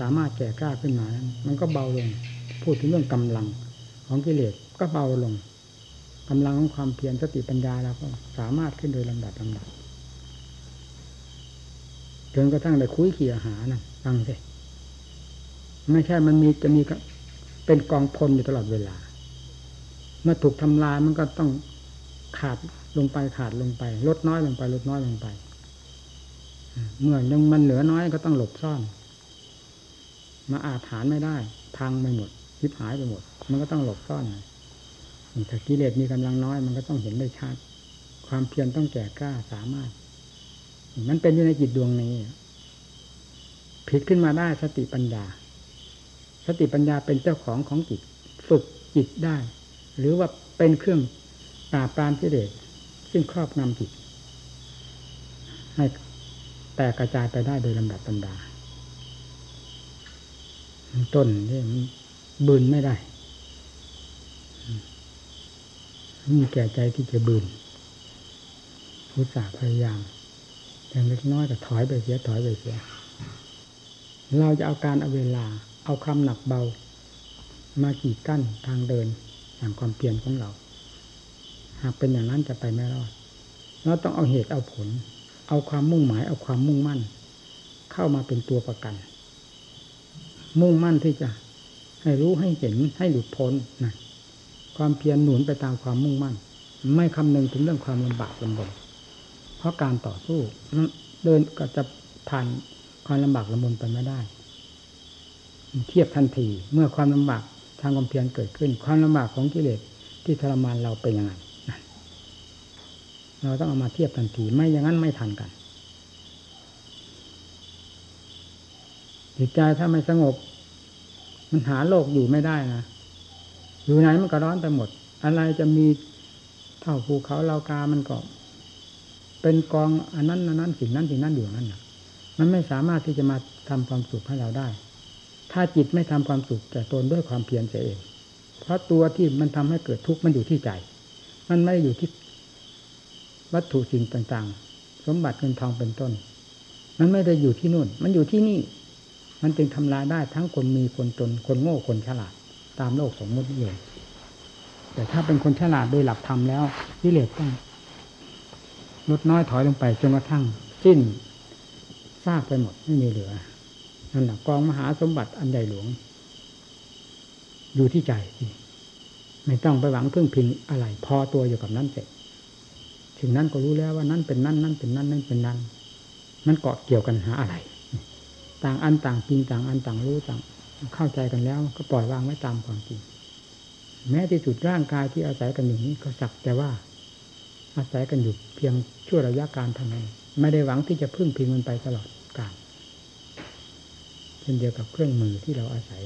สามารถแก่กล้าขึ้นมานั้นมันก็เบาลง พูดถึงเรื่องกำลังของกิเลสก็เบาลงกำลังของความเพียรสติปัญญาเราก็สามารถขึ้นโดยลำดับลำดับจนกระทั่งได้คุยเขี่ยหานะฟังสิไม่ใช่มันมีจะมี เป็นกองพลอยู่ตลอดเวลา เมื่อถูกทำลายมันก็ต้องขาดลงไปขาดลงไป ลดน้อยลงไป ลดน้อยลงไป เมื่อยังมันเหลือน้อยก็ต้องหลบซ่อน มาอาถานไม่ได้ พังไปหมดทิพหายไปหมด มันก็ต้องหลบซ่อนถ้ากิเลสมีกำลังน้อย มันก็ต้องเห็นได้ชัดความเพียรต้องแก่กล้าสามารถ มันเป็นอยู่ในจิตดวงนี้ผิดขึ้นมาได้สติปัญญา ติปัญญาเป็นเจ้าของของจิต ฝึกจิตได้ หรือว่าเป็นเครื่องปราบปรามกิเลสซึ่งครอบงำจิต ให้แตกกระจายไปได้โดยลำดับตำดา ต้นนี่มันบืนไม่ได้มีแก่ใจที่จะบืนพุทธาพยายามอย่างเล็กน้อยก็ถอยไปเสียถอยไปเสีย เราจะเอาการเอาเวลา เอาคำหนักเบา มากีดกั้นทางเดินแห่งความเปลี่ยนของเรา หากเป็นอย่างนั้นจะไปไม่รอดเราต้องเอาเหตุเอาผล เอาความมุ่งหมาย เอาความมุ่งมั่น เข้ามาเป็นตัวประกัน มุ่งมั่นที่จะให้รู้ให้เห็นให้หลุดพ้นนะความเพียรหนุนไปตามความมุ่งมั่น ไม่คำนึงถึงเรื่องความลำบากลำบนเพราะการต่อสู้เดินก็จะผ่านความลำบากลำบนไปไม่ได้ เทียบทันที เมื่อความลำบากทางความเพียรเกิดขึ้น ความลำบากของกิเลสที่ทรมานเราเป็นยังไงเราต้องเอามาเทียบทันทีไม่อย่างนั้นไม่ทันกันจิตใจถ้าไม่สงบ มันหาโลกอยู่ไม่ได้นะอยู่ไหนมันก็ร้อนไปหมด อะไรจะมีเท่าภูเขาเลากามันก็ เป็นกองอันนั้นอันนั้นสิ่งนั้นสิ่งนั้นอยู่นั่นนะมันไม่สามารถที่จะมาทำความสุขให้เราได้ ถ้าจิตไม่ทำความสุขแต่ตนด้วยความเพียรเสียเอง เพราะตัวที่มันทำให้เกิดทุกข์มันอยู่ที่ใจ มันไม่ได้อยู่ที่วัตถุสิ่งต่างๆ สมบัติเงินทองเป็นต้น มันไม่ได้อยู่ที่นู่น มันอยู่ที่นี่ มันจึงทำลายได้ทั้งคนมีคนตนคนโง่คนฉลาด ตามโลกสมมตินิยมแต่ถ้าเป็นคนฉลาดโดยหลักธรรมแล้ววิเลศต้องลดน้อยถอยลงไปจนกระทั่งสิ้นซากไปหมดไม่มีเหลือ นั่นแหละกองมหาสมบัติอันใหญ่หลวง อยู่ที่ใจไม่ต้องไปหวังพึ่งพิงอะไร พอตัวอยู่กับนั้นเสร็จถึงนั้นก็รู้แล้วว่านั่นเป็นนั่นนั่นเป็นนั่นนั่นเป็นนั่นมันเกาะเกี่ยวกันหาอะไร ต่างอันต่างจริงต่างอันต่างรู้ต่างเข้าใจกันแล้ว ก็ปล่อยวางไว้ตามความจริง แม้ที่สุดร่างกายที่อาศัยกันอยู่นี้ก็สักแต่ว่า อาศัยกันอยู่เพียงชั่วระยะการทำงานไม่ได้หวังที่จะพึ่งพิงมันไปตลอด ช่นเดียวกับเครื่องมือที่เราอาศัย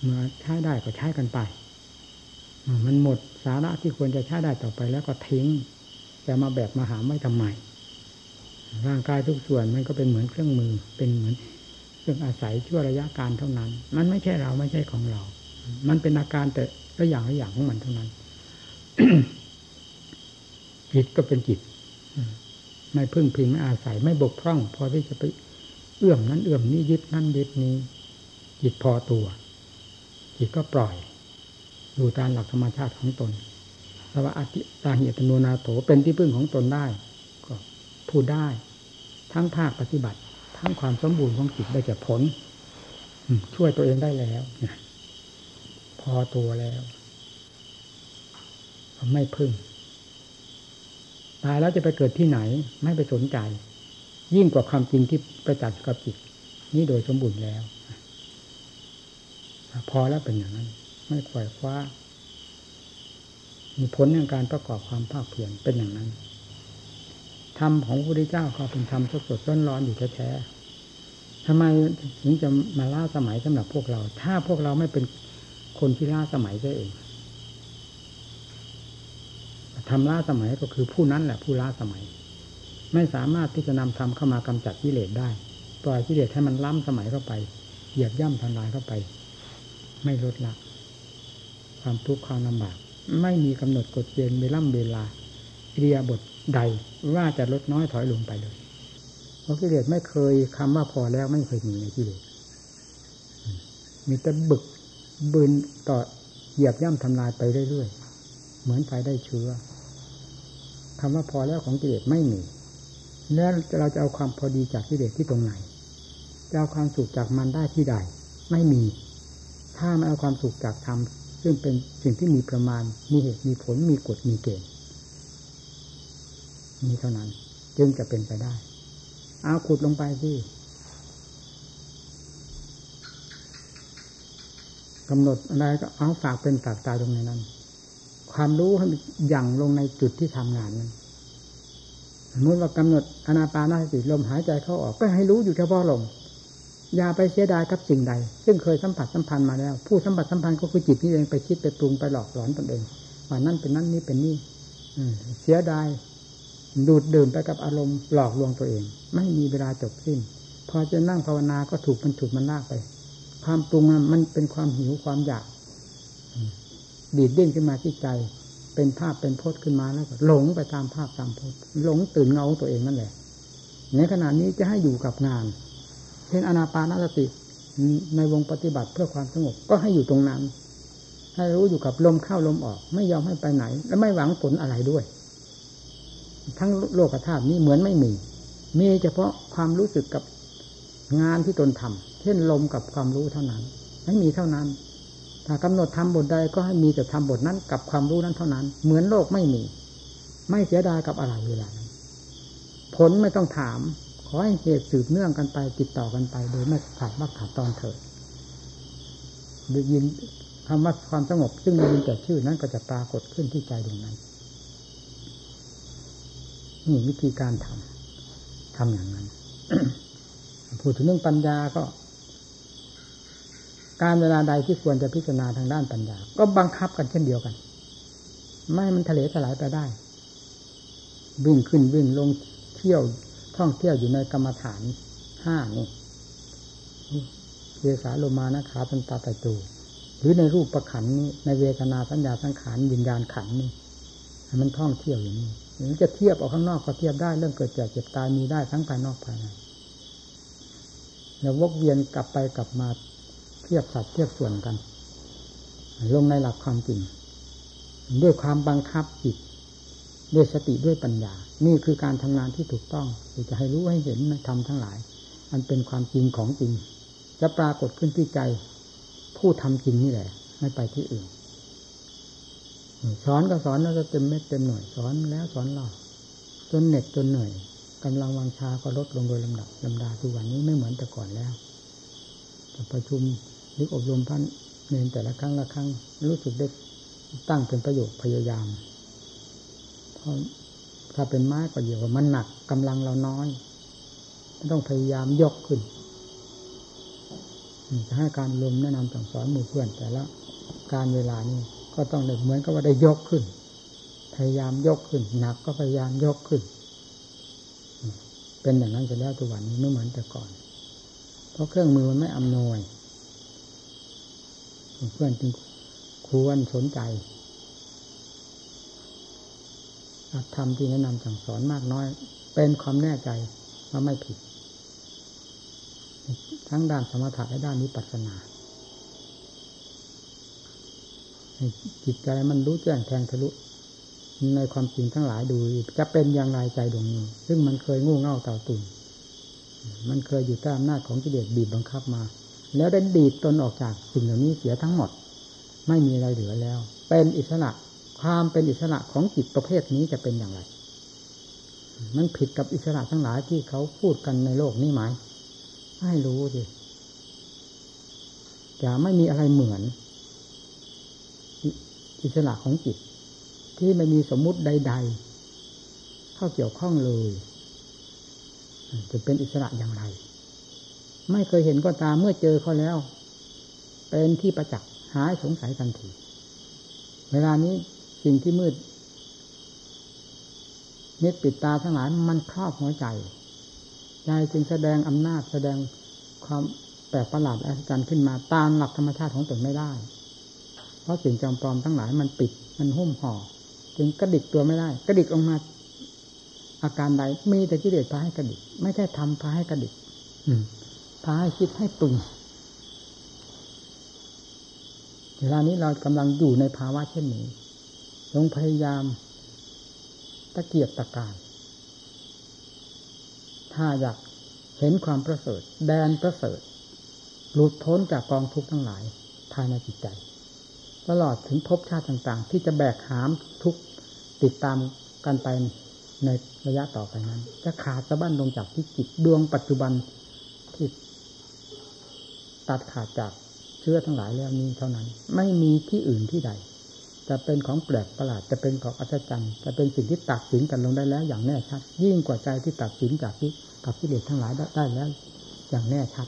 เมื่อใช้ได้ก็ใช้กันไป มันหมดสาระที่ควรจะใช้ได้ต่อไปแล้วก็ทิ้งจะมาแบบมาหาไม่ทำไมร่างกายทุกส่วนมันก็เป็นเหมือนเครื่องมือ เป็นเหมือนเครื่องอาศัยชั่วระยะการเท่านั้น มันไม่ใช่เราไม่ใช่ของเรา มันเป็นอาการแต่ละอย่างละอย่างของมันเท่านั้นจิตก็เป็นจิตไม่พึ่งพิงไม่อาศัยไม่บกพร่อง พอที่จะไป เอื้อมนั้นเอื้อมนี้ยึดนั่นยึดนี้ จิตพอตัว จิตก็ปล่อยดูตามหลักธรรมชาติของตนสว่าอติตาเหตโนนาโถเป็นที่พึ่งของตนได้ ก็พูดได้ ทั้งภาคปฏิบัติ ทั้งความสมบูรณ์ของจิตได้จากผลช่วยตัวเองได้แล้วพอตัวแล้วไม่พึ่งตายแล้วจะไปเกิดที่ไหน ไม่ไปสนใจ ยิ่งกว่าความจริงที่ประจักษ์กับจิต นี้โดยสมบูรณ์แล้ว พอแล้วเป็นอย่างนั้น ไม่ขวายคว้า มีผลในการประกอบความภาคเพียรเป็นอย่างนั้นธรรมของพระพุทธเจ้าก็เป็นธรรมสดสดร้อนร้อนอยู่แท้ๆทำไมถึงจะมาล่าสมัยสำหรับพวกเรา ถ้าพวกเราไม่เป็นคนที่ล่าสมัยซะเองทำล่าสมัยก็คือผู้นั้นแหละผู้ล่าสมัย ไม่สามารถที่จะนำธรรมเข้ามากำจัดกิเลสได้ ปล่อยกิเลสให้มันล้ำสมัยเข้าไป เหยียบย่ำทำลายเข้าไป ไม่ลดละ ความทุกข์ความลำบาก ไม่มีกำหนดกฎเกณฑ์เวล่ำเวลาเรียบทใดว่าจะลดน้อยถอยลงไปเลยเพราะกิเลสไม่เคยคำว่าพอแล้วไม่เคยมีในกิเลสมีแต่บึกบืนต่อเหยียบย่ำทำลายไปเรื่อยๆเหมือนไฟได้เชื้อคำว่าพอแล้วของกิเลสไม่มี แล้วเราจะเอาความพอดีจากกิเลสที่ตรงไหน จะเอาความสุขจากมันได้ที่ใด ไม่มี ถ้าไม่เอาความสุขจากธรรมซึ่งเป็นสิ่งที่มีประมาณ มีเหตุ มีผล มีกฎ มีเกณฑ์มีเท่านั้น จึงจะเป็นไปได้ เอาขุดลงไปสิกำหนดอะไรก็เอาฝากเป็นฝากตายตรงในนั้น ความรู้ให้ยั่งลงในจุดที่ทำงานนั้น สมมติว่ากำหนดอนาปานาสติลมหายใจเข้าออกก็ให้รู้อยู่เฉพาะลมอย่าไปเสียดายกับสิ่งใด ซึ่งเคยสัมผัสสัมพันธ์มาแล้ว ผู้สัมผัสสัมพันธ์ก็คือจิตนี่เองไปคิดไปปรุงไปหลอกหลอนตนเองว่านั่นเป็นนั่นนี่เป็นนี่เสียดายดูดดื่มไปกับอารมณ์หลอกลวงตัวเอง ไม่มีเวลาจบสิ้น พอจะนั่งภาวนาก็ถูกมันถูกมันลากไป ความปรุงมันเป็นความหิวความอยากดีดดิ้นขึ้นมาที่ใจ เป็นภาพเป็นโพสขึ้นมาแล้วก็หลงไปตามภาพตามโพสหลงตื่นเงาตัวเองนั่นแหละในขณะนี้จะให้อยู่กับงาน เช่นอนาปานสติในวงปฏิบัติเพื่อความสงบก็ให้อยู่ตรงนั้น ให้รู้อยู่กับลมเข้าลมออก ไม่ยอมให้ไปไหน และไม่หวังผลอะไรด้วย ทั้งโลกธาตุนี้เหมือนไม่มี มีเฉพาะความรู้สึกกับงานที่ตนทำเช่นลมกับความรู้เท่านั้นไม่มีเท่านั้น ถ้ากำหนดทำบทใดก็ให้มีแต่ทำบทนั้นกับความรู้นั้นเท่านั้น เหมือนโลกไม่มี ไม่เสียดายกับอะไรเวลานั้นผลไม่ต้องถาม ขอให้เหตุสืบเนื่องกันไปติดต่อกันไป โดยไม่ขาดว่าขาดตอนเถิดได้ยินคำว่าความสงบ ซึ่งได้ยินแต่ชื่อนั้นก็จะปรากฏขึ้นที่ใจดวงนั้นนี่วิธีการทำทำอย่างนั้นพูดถึงเรื่องปัญญาก็ การเวลาใดที่ควรจะพิจารณาทางด้านปัญญา ก็บังคับกันเช่นเดียวกัน ไม่มันทะเลถลายไปได้ วิ่งขึ้นวิ่งลงเที่ยวท่องเที่ยวอยู่ในกรรมฐานห้านี่เวสาโลมานะขาเป็นตาตะจูหรือในรูปประขันนี้ในเวทนาสัญญาสังขารวิญญาณขันนี่มันท่องเที่ยวอย่างนี้หรือจะเทียบออกข้างนอกก็เทียบได้เรื่องเกิดแก่เจ็บตายมีได้ทั้งภายนอกภายในแล้ววกเวียนกลับไปกลับมา ทียบสัดเทียบส่วนกัน ลงในหลักความจริง ด้วยความบังคับจิตด้วยสติด้วยปัญญา นี่คือการทำงานที่ถูกต้องจะให้รู้ให้เห็นในธรรมทั้งหลาย อันเป็นความจริงของจริง จะปรากฏขึ้นที่ใจ ผู้ทำจริงนี่แหละ ไม่ไปที่อื่นสอนก็สอนแล้วจะเต็มเม็ดเต็มหน่วยสอนแล้วสอนเล่าจนเหน็ดจนเหนื่อยกำลังวังชาก็ลดลงโดยลำดับลำดาทุกวันนี้ไม่เหมือนแต่ก่อนแล้วจะประชุม หรืออบรมพันเนนแต่ละครั้งละครั้งรู้สึกได้ตั้งเป็นประโยชน์พยายามเพราะถ้าเป็นไม้ก็เดียวมันหนักกำลังเราน้อยต้องพยายามยกขึ้นจะให้การลมแนะนำสั่งสอนหมู่เพื่อน แต่ละการเวลานี้ก็ต้องเหมือนกับว่าได้ยกขึ้น พยายามยกขึ้น หนักก็พยายามยกขึ้น เป็นอย่างนั้นจะแล้วตัววันนี้ไม่เหมือนแต่ก่อน เพราะเครื่องมือมันไม่อำนวย เพื่อนจึงควรสนใจธรรมที่แนะนำสั่งสอนมากน้อย เป็นความแน่ใจว่าไม่ผิด ทั้งด้านสมถะและด้านนิพพานาจิตใจมันรู้แจ้งแทงทะลุในความจริงทั้งหลายดู จะเป็นอย่างไรใจดวงนี้ ซึ่งมันเคยงูเง่าเต่าตุ่นมันเคยอยู่ใต้อำนาจของกิเลสบีบบังคับมา แล้วได้ดีดตนออกจากสิ่งเหล่านี้เสียทั้งหมด ไม่มีอะไรเหลือแล้ว เป็นอิสระความเป็นอิสระของจิตประเภทนี้จะเป็นอย่างไร มันผิดกับอิสระทั้งหลายที่เขาพูดกันในโลกนี้ไหมให้รู้สิจะไม่มีอะไรเหมือน อิสระของจิต ที่ไม่มีสมมุติใด ๆ เข้าเกี่ยวข้องเลย จะเป็นอิสระอย่างไร ไม่เคยเห็นก็ตามเมื่อเจอเขาแล้ว เป็นที่ประจักษ์หายสงสัยทันที เวลานี้สิ่งที่มืดเม็ดปิดตาทั้งหลายมันครอบหัวใจ ใจจึงแสดงอำนาจแสดงความแปลกประหลาดอัศจรรย์ขึ้นมาตามหลักธรรมชาติของตนไม่ได้ เพราะสิ่งจำปลอมทั้งหลายมันปิดมันหุ้มห่อจึงกระดิกตัวไม่ได้ กระดิกออกมา อาการใดมีแต่กิเลสพาให้กระดิก ไม่ใช่ทำพาให้กระดิก พาให้คิดให้ปรุงเวลานี้เรากำลังอยู่ในภาวะเช่นนี้ลงพยายามตะเกียบตะการ ถ้าอยากเห็นความประเสริฐ แดนประเสริฐ หลุดพ้นจากกองทุกข์ทั้งหลายภายในจิตใจ ตลอดถึงภพชาติต่างๆ ที่จะแบกหามทุกติดตามกันไปในระยะต่อไปนั้น จะขาดสะบั้นลงจากที่จิตดวงปัจจุบันที่ ตัดขาดจากเชื้อทั้งหลายแล้วนี้เท่านั้น ไม่มีที่อื่นที่ใด จะเป็นของแปลกประหลาดจะเป็นของอัศจรรย์จะเป็นสิ่งที่ตัดสินกันลงได้แล้ว อย่างแน่ชัด ยิ่งกว่าใจที่ตัดสินจากที่กับที่เลสทั้งหลายได้แล้ว อย่างแน่ชัด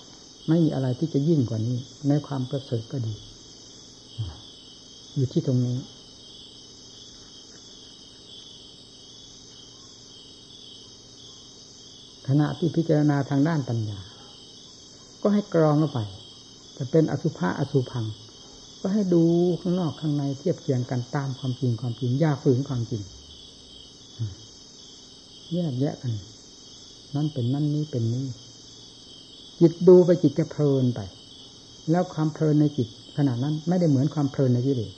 ไม่มีอะไรที่จะยิ่งกว่านี้ ในความประเสริฐก็ดี อยู่ที่ตรงนี้ขณะที่พิจารณาทางด้านปัญญา ก็ให้กรองเข้าไป จะเป็นอสุภะอสุพัง ก็ให้ดูข้างนอกข้างในเทียบเทียงกันตามความจริงความจริงย่าฝืนความจริงแยกแยะกัน นั่นเป็นนั่นนี้เป็นนี้ จิตดูไปจิตจะเพลินไป แล้วความเพลินในจิตขณะนั้น ไม่ได้เหมือนความเพลินในกิเลส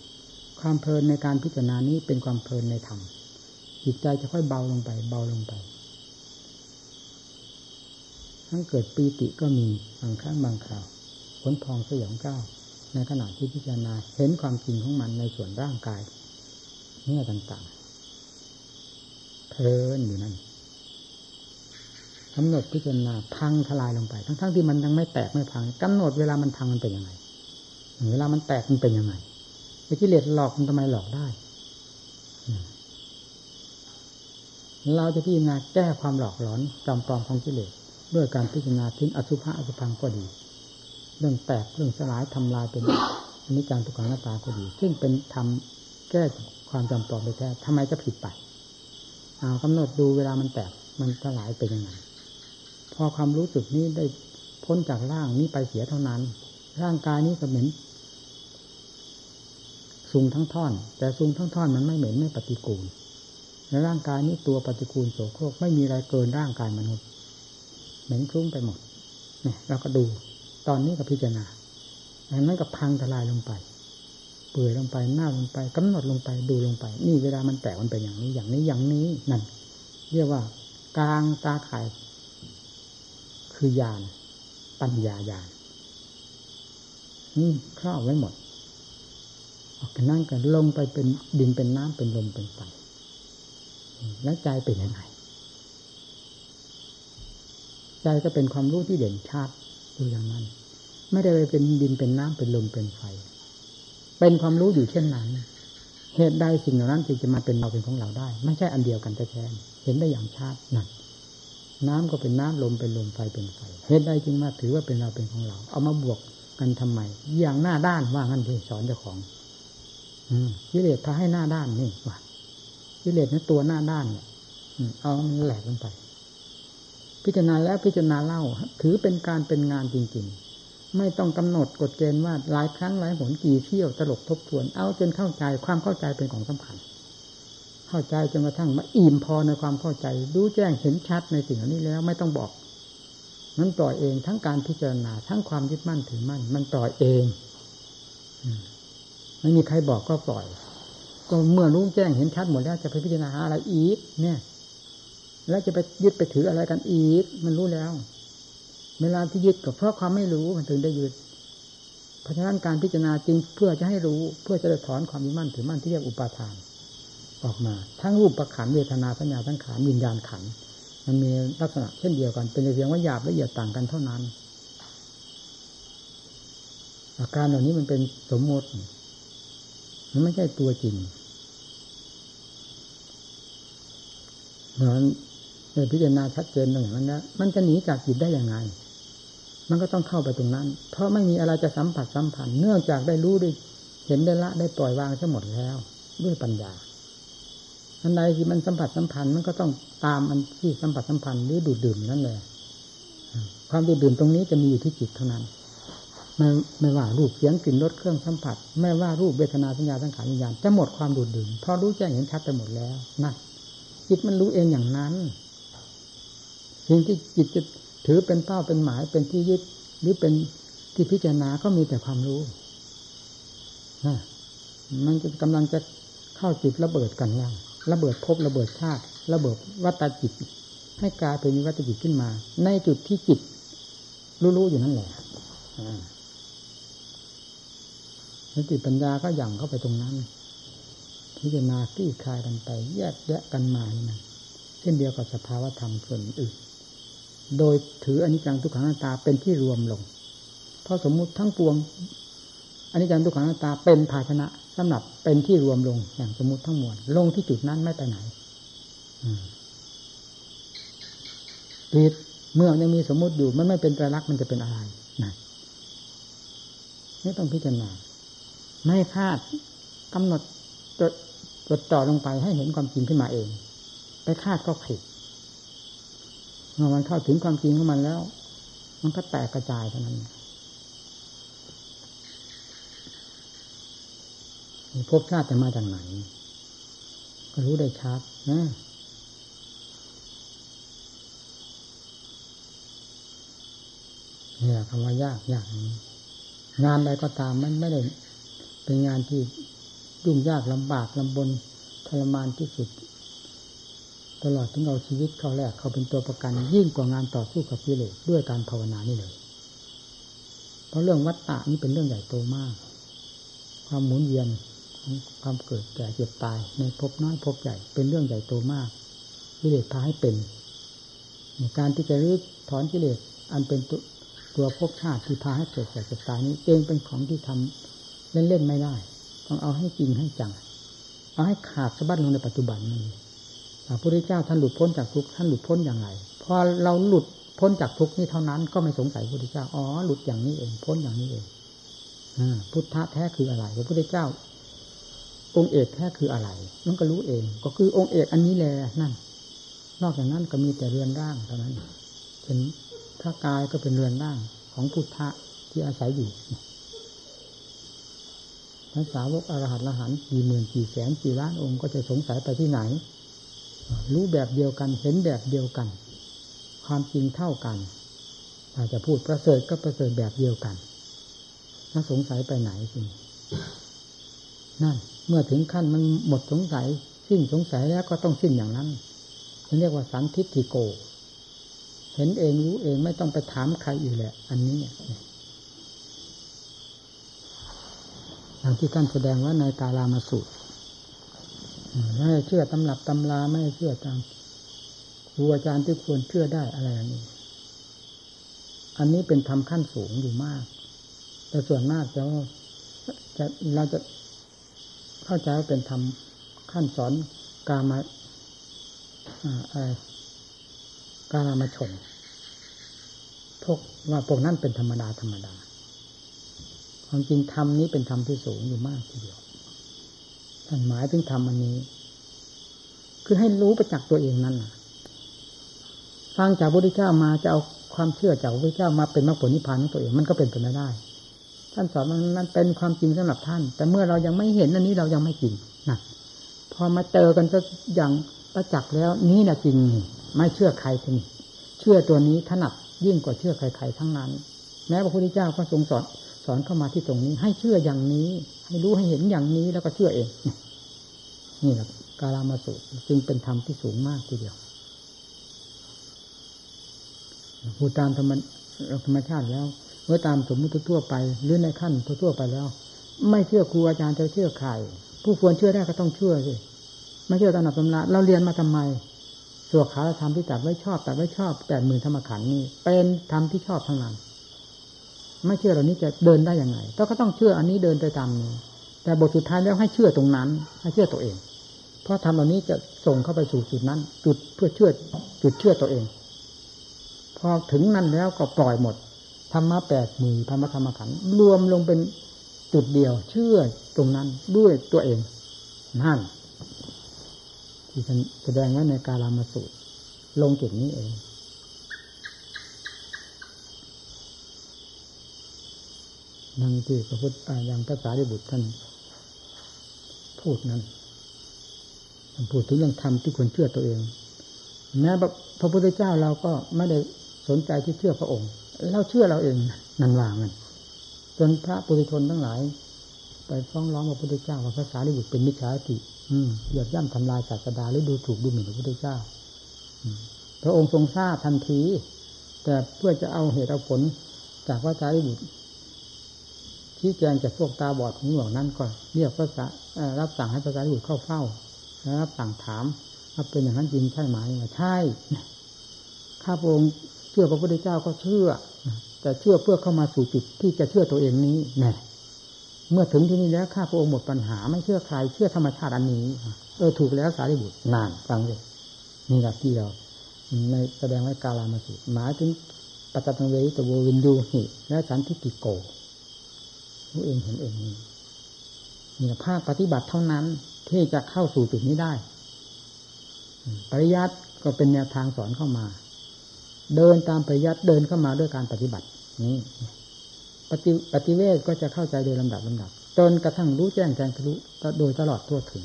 ความเพลินในการพิจารณานี้เป็นความเพลินในธรรมจิตใจจะค่อยเบาลงไป เบาลงไป ทั้งเกิดปีติก็มีบางครั้งบางคราว ขนพองสยองก้าวในขณะที่พิจารณาเห็นความจริงของมันในส่วนร่างกายเนี่ยต่างๆเพลินอยู่นั่นกำหนดพิจารณาพังทลายลงไป ทั้งๆทที่มันยังไม่แตกไม่พังกำหนดเวลามันพังมันเป็นยังไงเวลามันแตกมันเป็นยังไงไอ้กิเลสหลอกมันทำไมหลอกได้เราจะพิจารณาแก้ความหลอกหลอนจำปลอมของกิเลสด้วยการพิจารณาทิ้งอสุภะอสุพังก็ดี เรื่องแตกเรื่องสลายทำลายเป็นอนิจจังทุกขังหน้าตาก็ดี ซึ่งเป็นทำแก้ความจำปลอไปแท้ทำไมจะผิดไปเอากำหนดดูเวลามันแตกมันสลายเป็นยังไงพอความรู้สึกนี้ได้พ้นจากร่างนี้ไปเสียเท่านั้น ร่างกายนี้ก็เหม็นซุงทั้งท่อน แต่ซุงทั้งท่อนมันไม่เหม็นไม่ปฏิกูลในร่างกายนี้ตัวปฏิกูลโสโครกไม่มีอะไรเกินร่างกายมนุษย์ เหม็นคลุ้งไปหมดเนี่ยเราก็ดู ตอนนี้ก็พิจารณาอันนั้นก็พังทลายลงไป เปื่อยลงไปหน้าลงไปกำหนดลงไปดูลงไป นี่เวลามันแตกมันเป็นอย่างนี้อย่างนี้อย่างนี้นั่นเรียกว่ากลางตาข่ายคือญาณปัญญาญาณนี่ครอบไว้หมดออกนั่งกันลงไปเป็นดินเป็นน้ำเป็นลมเป็นไฟแล้วใจเป็นยังไงใจก็เป็นความรู้ที่เด่นชัด อยู่อย่างนั้น ไม่ได้ไปเป็นดินเป็นน้ำเป็นลมเป็นไฟ เป็นความรู้อยู่เช่นนั้น เหตุใดสิ่งเหล่านั้นจึงจะมาเป็นเราเป็นของเราได้ ไม่ใช่อันเดียวกันแท้ๆเห็นได้อย่างชัดนั่นน้ำก็เป็นน้ำลมเป็นลมไฟเป็นไฟ เหตุใดจึงมาถือว่าเป็นเราเป็นของเรา เอามาบวกกันทำไม อย่างหน้าด้านว่างั้นที่สอนเจ้าของ อืมกิเลสพาให้หน้าด้านนี่ว่ากิเลสนั้นตัวหน้าด้านเนี่ยเอามันแหลกลงไป พิจารณาแล้วพิจารณาเล่า ถือเป็นการเป็นงานจริง ๆ ไม่ต้องกำหนดกฎเกณฑ์ว่าหลายครั้งหลายหนกี่เที่ยวตลกทบทวนเอาจนเข้าใจความเข้าใจเป็นของสำคัญ เข้าใจจนกระทั่งมาอิ่มพอในความเข้าใจ รู้แจ้งเห็นชัดในสิ่งเหล่านี้แล้วไม่ต้องบอกมันปล่อยเองทั้งการพิจารณาทั้งความยึดมั่นถือมั่น มันปล่อยเองไม่มีใครบอกก็ปล่อย ก็เมื่อรู้แจ้งเห็นชัดหมดแล้วจะไปพิจารณาอะไรอีกเนี่ย แล้วจะไปยึดไปถืออะไรกันอีก มันรู้แล้ว เวลาที่ยึดก็เพราะความไม่รู้มันถึงได้ยึดเพราะฉะนั้นการพิจารณาจริงเพื่อจะให้รู้เพื่อจะได้ถอนความยึดมั่นถือมั่นที่เรียกอุปาทาน ออกมา ทั้งรูปประขันเวทนาสัญญาสังขารวิญญาณขันมันมีลักษณะเช่นเดียวกัน เป็นเพียงว่าหยาบละเอียดต่างกันเท่านั้น อาการเหล่านี้มันเป็นสมมติ มันไม่ใช่ตัวจริงเหมือนใน พิจารณาชัดเจนอย่างนั้นนะมันจะหนีจากจิตได้อย่างไง มันก็ต้องเข้าไปตรงนั้น เพราะไม่มีอะไรจะสัมผัสสัมพันธ์เนื่องจากได้รู้ได้เห็นได้ละได้ปล่อยวางทั้งหมดแล้ว ด้วยปัญญาอันใดที่มันสัมผัสสัมพันธ์มันก็ต้องตามอันที่สัมผัสสัมพันธ์หรือดูดดื่มนั่นแหละความดูดดื่มตรงนี้จะมีอยู่ที่จิตเท่านั้นไม่ไม่ว่ารูปเสียงกลิ่นรสเครื่องสัมผัส ไม่ว่ารูปเวทนาสัญญาสังขารวิญญาณจะหมดความดูดดื่มพอรู้แจ้งเห็นชัดไปหมดแล้วนั่นจิตมันรู้เองอย่างนั้น สิ่งที่จิตจะถือเป็นเป้าเป็นหมายเป็นที่ยึดหรือเป็นที่พิจารณาก็มีแต่ความรู้นะมันจะกำลังจะเข้าจิตระเบิดกันแล้วระเบิดภพระเบิดชาติระเบิดวัตจิต ให้กลายเป็นวัตจิตขึ้นมา ในจุดที่จิตรู้ๆอยู่นั่นแหละสติปัญญาก็ย่างเข้าไปตรงนั้น พิจารณาคลี่คลายกันไป แยกแยะกันมานี่นเช่นเดียวกับสภาวธรรมส่วนอื่น โดยถืออนิจจังทุกขังหน้าตาเป็นที่รวมลง เพราะสมมุติทั้งปวงอนิจจังทุกขังหน้าตาเป็นภาชนะสำหรับเป็นที่รวมลงอย่างสมมติทั้งมวลลงที่จุดนั้นไม่ไปไหนปิดเมื่อยังมีสมมติอยู่มันไม่เป็นตรลักษณ์มันจะเป็นอะไรนะไม่ต้องพิจารณาไม่คาดกำหนดจดจดต่อลงไปให้เห็นความจริงขึ้นมาเอง ไปคาดก็ผิด เมื่อมันเข้าถึงความจริงของมันแล้ว มันก็แตกกระจายเท่านั้นภพชาติจะมาจากไหน ก็รู้ได้ชัดนะเนี่ยคำว่ายากยากงานใดก็ตามมันไม่ได้เป็นงานที่ยุ่งยากลำบากลำบนทรมานที่สุด ตลอดถึงเอาชีวิตเข้าแรกเขาเป็นตัวประกันยิ่งกว่างานต่อสู้กับกิเลสด้วยการภาวนานี่เลย เพราะเรื่องวัฏฏะนี่เป็นเรื่องใหญ่โตมาก ความหมุนเวียนของความเกิดแก่เจ็บตาย ในภพน้อยภพใหญ่เป็นเรื่องใหญ่โตมากกิเลสพาให้เป็นในการที่จะรื้อถอนกิเลสอันเป็นตัวภพชาติที่พาให้เกิดแก่เจ็บตายนี้เองเป็นของที่ทำเล่นๆไม่ได้ ต้องเอาให้จริงให้จัง เอาให้ขาดสะบั้นลงในปัจจุบันนี้ พระพุทธเจ้าท่านหลุดพ้นจากทุกข์ท่านหลุดพ้นอย่างไรพอเราหลุดพ้นจากทุกข์นี้เท่านั้น ก็ไม่สงสัยพระพุทธเจ้าอ๋อหลุดอย่างนี้เองพ้นอย่างนี้เองพุทธะแท้คืออะไรพระพุทธเจ้า องค์เอกแท้คืออะไร มันก็รู้เอง ก็คือองค์เอกอันนี้แหละนั่น นอกจากนั้นก็มีแต่เรือนร่างเท่านั้นเห็นพระกายก็เป็นเรือนร่างของพุทธะที่อาศัยอยู่พระสาวกอรหัตละหันกี่หมื่นกี่แสนกี่ล้านองค์ก็จะสงสัยไปที่ไหน รู้แบบเดียวกันเห็นแบบเดียวกัน ความจริงเท่ากันอาจจะพูดประเสริฐก็ประเสริฐแบบเดียวกันน่าสงสัยไปไหนสินั่น เมื่อถึงขั้นมันหมดสงสัย สิ้นสงสัยแล้วก็ต้องสิ้นอย่างนั้นเรียกว่าสันทิฏฐิโก เห็นเองรู้เองไม่ต้องไปถามใครอีกแหละ อันนี้อย่างที่ท่านแสดงว่าในกาลามาสุ ไม่เชื่อตำหลับตำราไม่เชื่อตามครูอาจารย์ที่ควรเชื่อได้อะไรนี้ อันนี้เป็นธรรมขั้นสูงอยู่มาก แต่ส่วนมากจะจะเราจะเข้าใจว่าเป็นธรรมขั้นสอนกามาอะไรกาลามาชนพวกว่าพวกนั้นเป็นธรรมดาธรรมดาความจริงธรรมนี้เป็นธรรมที่สูงอยู่มากทีเดียว ท่านหมายถึงธรรมอันนี้ คือให้รู้ประจักษ์ตัวเองนั่นฟังจากพระพุทธเจ้ามาจะเอาความเชื่อจากพระพุทธเจ้ามาเป็นมรรคผลนิพพานของตัวเองมันก็เป็นไปไม่ได้ ท่านสอนมันมันเป็นความจริงสำหรับท่าน แต่เมื่อเรายังไม่เห็นอันนี้เรายังไม่จริงนะพอมาเจอกันก็อย่างประจักษ์แล้ว นี่นะจริงไม่เชื่อใครทีนี้เชื่อตัวนี้ถนัดยิ่งกว่าเชื่อใครๆทั้งนั้น แม้พระพุทธเจ้าก็ทรงสอน สอนเข้ามาที่ตรงนี้ ให้เชื่ออย่างนี้ ให้รู้ให้เห็นอย่างนี้แล้วก็เชื่อเองนี่แหละกาลามาสุจึงเป็นธรรมที่สูงมากทีเดียวพูดตามธรรมธรรมชาติแล้ว เมื่อตามสมมุติทั่วไป หรือในขั้นทั่วไปแล้ว ไม่เชื่อครูอาจารย์จะเชื่อใครผู้ควรเชื่อได้ก็ต้องเชื่อสิไม่เชื่อตามหลักตำราเราเรียนมาทำไมส่วนขาธรรมที่ตัดไว้ชอบตัดไว้ชอบแปดหมื่นธรรมขันนี่เป็นธรรมที่ชอบทั้งนั้น ไม่เชื่อเหล่านี้จะเดินได้ยังไงเราก็ต้องเชื่ออันนี้เดินไปตามนี้ แต่บทสุดท้ายแล้วให้เชื่อตรงนั้น ให้เชื่อตัวเอง เพราะทำเหล่านี้จะส่งเข้าไปสู่จุดนั้น จุดเพื่อเชื่อจุดเชื่อตัวเอง พอถึงนั้นแล้วก็ปล่อยหมดธรรมะแปดหมื่นธรรมธรรมขันธ์รวมลงเป็นจุดเดียว เชื่อตรงนั้นด้วยตัวเองนั่นที่แสดงไว้ในกาลามาสูตร ลงจุดนี้เอง นั่งที่พระพุทธอย่างภาษาดิบุตรท่านพูดนั้นท่านพูดถึงเรื่องธรรมที่ควรเชื่อตัวเอง แม้พระพุทธเจ้าเราก็ไม่ได้สนใจที่เชื่อพระองค์เราเชื่อเราเองนันว่างมันจนพระปุถุชนทั้งหลาย ไปฟ้องร้องพระพุทธเจ้าว่าภาษาดิบุตรเป็นมิจฉาทิฏฐิเหยียบย่ำทำลายศาสดาหรือดูถูกดูหมิ่นพระพุทธเจ้าพระองค์ทรงทราบทันทีแต่เพื่อจะเอาเหตุเอาผลจากพระสารีบุตร ชี้แจงจากพวกตาบอดหูหนวกนั้นก็เรียกพระสารับสั่งให้พระสารีบุตรเข้าเฝ้าแล้วรับสั่งถามว่าเป็นอย่างนั้นจริงใช่ไหมใช่ข้าพระองค์เชื่อพระพุทธเจ้าก็เชื่อแต่เชื่อเพื่อเข้ามาสู่จุดที่จะเชื่อตัวเองนี้แน่เมื่อถึงที่นี้แล้วข้าพระองค์หมดปัญหา ไม่เชื่อใครเชื่อธรรมชาติอันนี้เออถูกแล้วสารีบุตรนานฟังเลยนี่แหละที่เราในแสดงไว้กาลามาสุหมายถึงปัจจังเวตโววินดูหิและสันทิติโก รู้เองเห็นเองนี่เนี่ภาคปฏิบัติเท่านั้น ที่จะเข้าสู่จุดนี้ได้ ปริยัติก็เป็นแนวทางสอนเข้ามา เดินตามปริยัติเดินเข้ามาด้วยการปฏิบัติ นี้ปฏิปฏิเวทก็จะเข้าใจโดยลำดับลำดับจนกระทั่งรู้แจ้งแจ้งรู้โดยตลอดทั่วถึง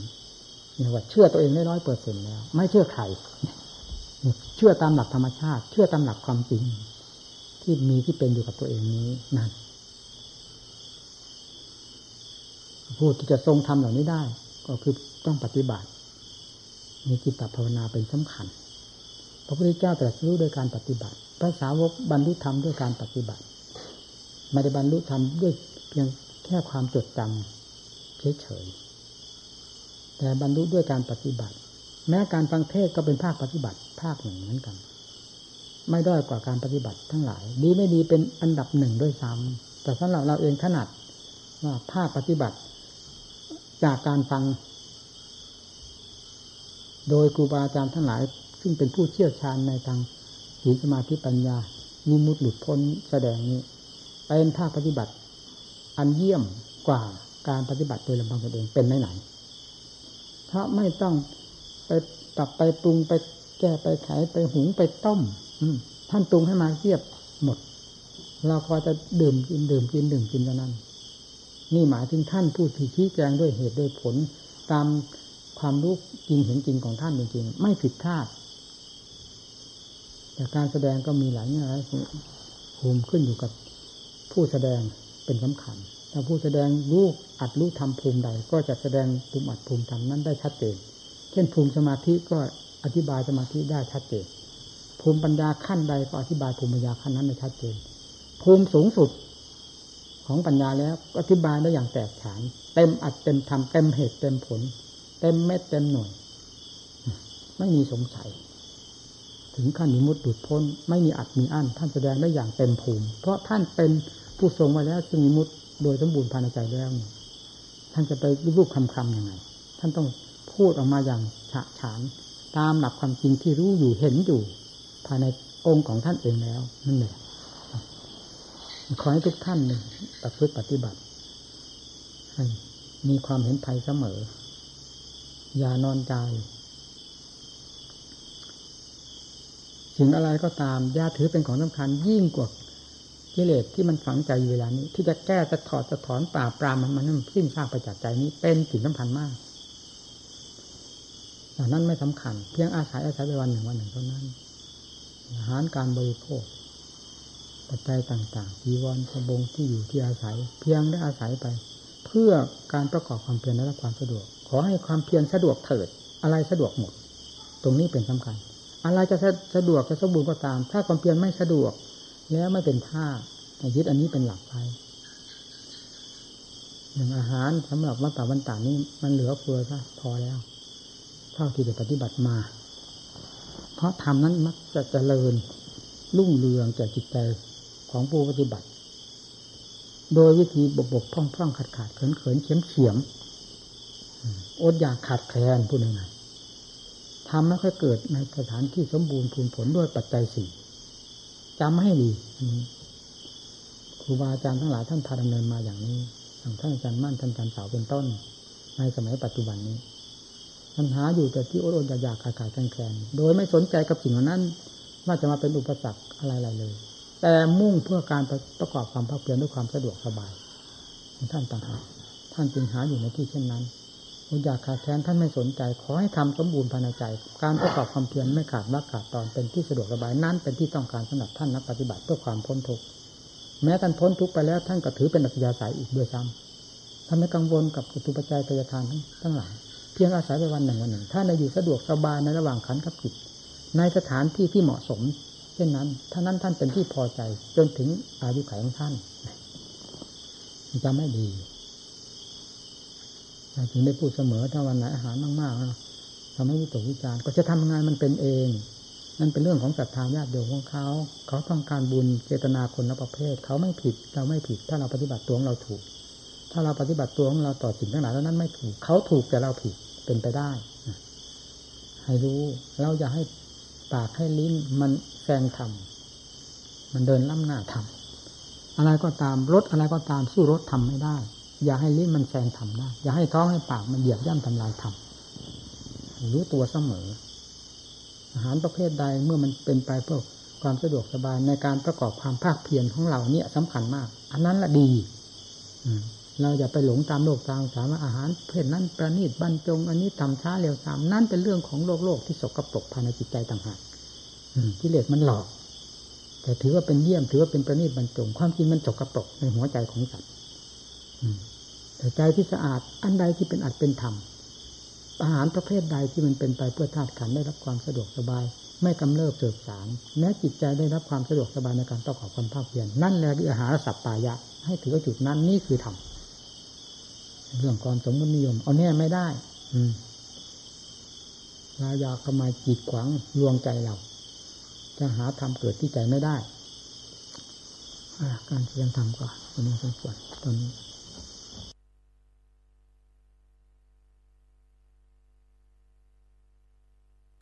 เนี่ยว่าเชื่อตัวเองได้ร้อยเปอร์เซ็นแล้ว ไม่เชื่อใครเชื่อตามหลักธรรมชาติ เชื่อตามหลักความจริง ที่มีที่เป็นอยู่กับตัวเองนี้นั่น ผู้ที่จะทรงทำเหล่านี้ได้ ก็คือต้องปฏิบัติ มีจิตตภาวนาเป็นสำคัญ พระพุทธเจ้าตรัสรู้โดยการปฏิบัติ พระสาวกบรรลุธรรมด้วยการปฏิบัติไม่ได้บรรลุธรรมด้วยเพียงแค่ความจดจำเฉยๆแต่บรรลุด้วยการปฏิบัติ แม้การฟังเทศก็เป็นภาคปฏิบัติภาคหนึ่งเหมือนกัน ไม่ด้อยกว่าการปฏิบัติทั้งหลาย ดีไม่ดีเป็นอันดับหนึ่งด้วยซ้ำแต่สำหรับเราเองถนัดว่าภาคปฏิบัติ จากการฟัง โดยครูบาอาจารย์ทั้งหลาย ซึ่งเป็นผู้เชี่ยวชาญในทางศีลสมาธิปัญญานิมุตหลุดพ้นแสดงนี้เป็นภาคปฏิบัติ อันเยี่ยมกว่าการปฏิบัติโดยลำพังตนเองเป็นไหนไหนเพราะไม่ต้องไปปรับไปปรุงไปแก้ไปไขไปหุงไปต้มท่านปรุงให้มาเทียบหมด เราพอจะดื่มกินดื่มกินดื่มกินเท่านั้น นี่หมายถึงท่านผู้ที่ชี้แจงด้วยเหตุด้วยผล ตามความรู้จริงเห็นจริงของท่านจริงๆไม่ผิดคาด แต่การแสดงก็มีหลายอย่างหลายภูมิขึ้นอยู่กับผู้แสดงเป็นสำคัญถ้าผู้แสดงรู้อัดรู้ทำภูมิใด ก็จะแสดงภูมิอัดภูมิทำนั้นได้ชัดเจน เช่นภูมิสมาธิก็อธิบายสมาธิได้ชัดเจน ภูมิปัญญาขั้นใดก็อธิบายภูมิปัญญาขั้นนั้นได้ชัดเจน ภูมิสูงสุด ของปัญญาแล้วอธิบายได้อย่างแตกฉาน เต็มอัดเต็มทำเต็มเหตุเต็มผล เต็มเม็ดเต็มหน่วย ไม่มีสงสัย ถึงขั้นนิมุตดุดพ้น ไม่มีอัดมีอั้นท่านแสดงได้อย่างเต็มภูมิ เพราะท่านเป็นผู้ทรงไว้แล้วซึ่งนิมุตโดยสมบูรณ์ภายในใจแล้วท่านจะไปรูปคำคำยังไง ท่านต้องพูดออกมาอย่างฉะฉาน ตามหลักความจริงที่รู้อยู่เห็นอยู่ ภายในองค์ของท่านเองแล้วนั่นแหละ ขอให้ทุกท่านหนึ่งประพฤติปฏิบัติให้มีความเห็นภัยเสมอ อย่านอนใจ สิ่งอะไรก็ตามย่าถือเป็นของสำคัญยิ่งกว่ากิเลสที่มันฝังใจอยู่เวลานี้ ที่จะแก้จะถอดจะถอนป่าปรามมันมันสิ้นซากไปจากใจนี้ เป็นสิ่งสำคัญมากแต่นั้นไม่สำคัญ เพียงอาศัยอาศัยไปวันหนึ่งวันหนึ่งเท่านั้น อาหารการบริโภค ปัจจัยต่างๆจีวรสบงที่อยู่ที่อาศัย เพียงได้อาศัยไป เพื่อการประกอบความเพียรและความสะดวก ขอให้ความเพียรสะดวกเถิด อะไรสะดวกหมด ตรงนี้เป็นสำคัญ อะไรจะสะดวกจะสมบูรณ์ก็ตาม ถ้าความเพียรไม่สะดวก แล้วไม่เป็นท่ายึดอันนี้เป็นหลักไปอย่างอาหารสำหรับวัตถวันตานี้มันเหลือเฟือซะพอแล้วเท่าที่ได้ปฏิบัติมา เพราะธรรมนั้นมักจะเจริญรุ่งเรืองแก่จิตใจ ของผู้ปฏิบัติ โดยวิธีบกบกพร่องพร่องขาดขาดเขินเขินเขียมเขียมอดอยากขาดแคลนพูดยังไงทำไม่ค่อยเกิดในสถานที่สมบูรณ์พูนผลด้วยปัจจัยสี่จำให้ดีครูบาอาจารย์ทั้งหลายท่านพาดำเนินมาอย่างนี้อย่างท่านอาจารย์มั่นท่านอาจารย์สาวเป็นต้น ในสมัยปัจจุบันนี้ปัญหาอยู่แต่ที่อดอดอยากขาดขาดแคลนแคลนโดยไม่สนใจกับสิ่งเหล่านั้น ว่าจะมาเป็นอุปสรรคอะไรๆเลย แต่มุ่งเพื่อการประกอบความภาคเพียรด้วยความสะดวกสบายท่านต่างหากท่านจึงหาอยู่ในที่เช่นนั้นอยากขาดแคลนท่านไม่สนใจ ขอให้ทำสมบูรณ์ภายในใจ การประกอบความเพียรไม่ขาดวักขาดตอนเป็นที่สะดวกสบายนั้น เป็นที่ต้องการสำหรับท่านนักปฏิบัติเพื่อความพ้นทุกข์แม้ท่านพ้นทุกข์ไปแล้วท่านก็ถือเป็นอัศยาศัยอีกด้วยซ้ำท่านไม่กังวลกับอุตุปัจจัยตยทานทั้งหลายเพียงอาศัยไปวันหนึ่งวันหนึ่งท่านในอยู่สะดวกสบายในระหว่างขันกับจิตในสถานที่ที่เหมาะสม เช่นนั้นท่านั้นท่านเป็นที่พอใจ จนถึงอายุขัยของท่านจะไม่ดีจึงได้พูดเสมอถ้าวันไหนอาหารมากๆทำให้วิตกวิจารก็จะทำงานมันเป็นเอง นั่นเป็นเรื่องของศรัทธาญาติโยมของเขา เขาต้องการบุญเจตนาคนละประเภท เขาไม่ผิดเราไม่ผิด ถ้าเราปฏิบัติตัวของเราถูก ถ้าเราปฏิบัติตัวของเราต่อสิ่งทั้งหลายแล้วนั้นไม่ถูก เขาถูกแต่เราผิดเป็นไปได้ให้รู้เราอย่าให้ ปากให้ลิ้นมันแซงทำมันเดินล้ำหน้าทำอะไรก็ตามรถอะไรก็ตามสู้รถทำไม่ได้ อย่าให้ลิ้นมันแซงทำได้ อย่าให้ท้องให้ปากมันเหยียบย่ำทำลายทำรู้ตัวเสมอ อาหารประเภทใดเมื่อมันเป็นไปเพื่อความสะดวกสบายในการประกอบความภาคเพียรของเราเนี่ยสำคัญมาก อันนั้นแหละดี เราอย่าไปหลงตามโลกตามสามอาหารเพศนั้นประณีตบรรจงอันนี้ทำช้าเร็วสามนั่นเป็นเรื่องของโลกโลกที่สกปรกภายในจิตใจต่างหากกิเลสมันหลอก แต่ถือว่าเป็นเยี่ยมถือว่าเป็นประณีตบรรจง ความจริงมันจกกรปรกในหัวใจของสัตว์แต่ใจที่สะอาดอันใดที่เป็นอัดเป็นธรรมอาหารประเภทใดที่มันเป็นไปเพื่อธาตุขันได้รับความสะดวกสบาย ไม่กำเริบเสบสารแม้จิตใจได้รับความสะดวกสบายในการประกอความภาคเพียรนั่นแหละคืออาหารสัพปายะ ให้ถือว่าจุดนั้นนี่คือธรรม เรื่องความสมมตินิยม เอาแน่ไม่ได้ อืมายาข้ามาจีดขวางลวงใจเรา จะหาธรรมเกิดที่ใจไม่ได้การเรียนธรรมก็วันนี้สมควรตอนนี้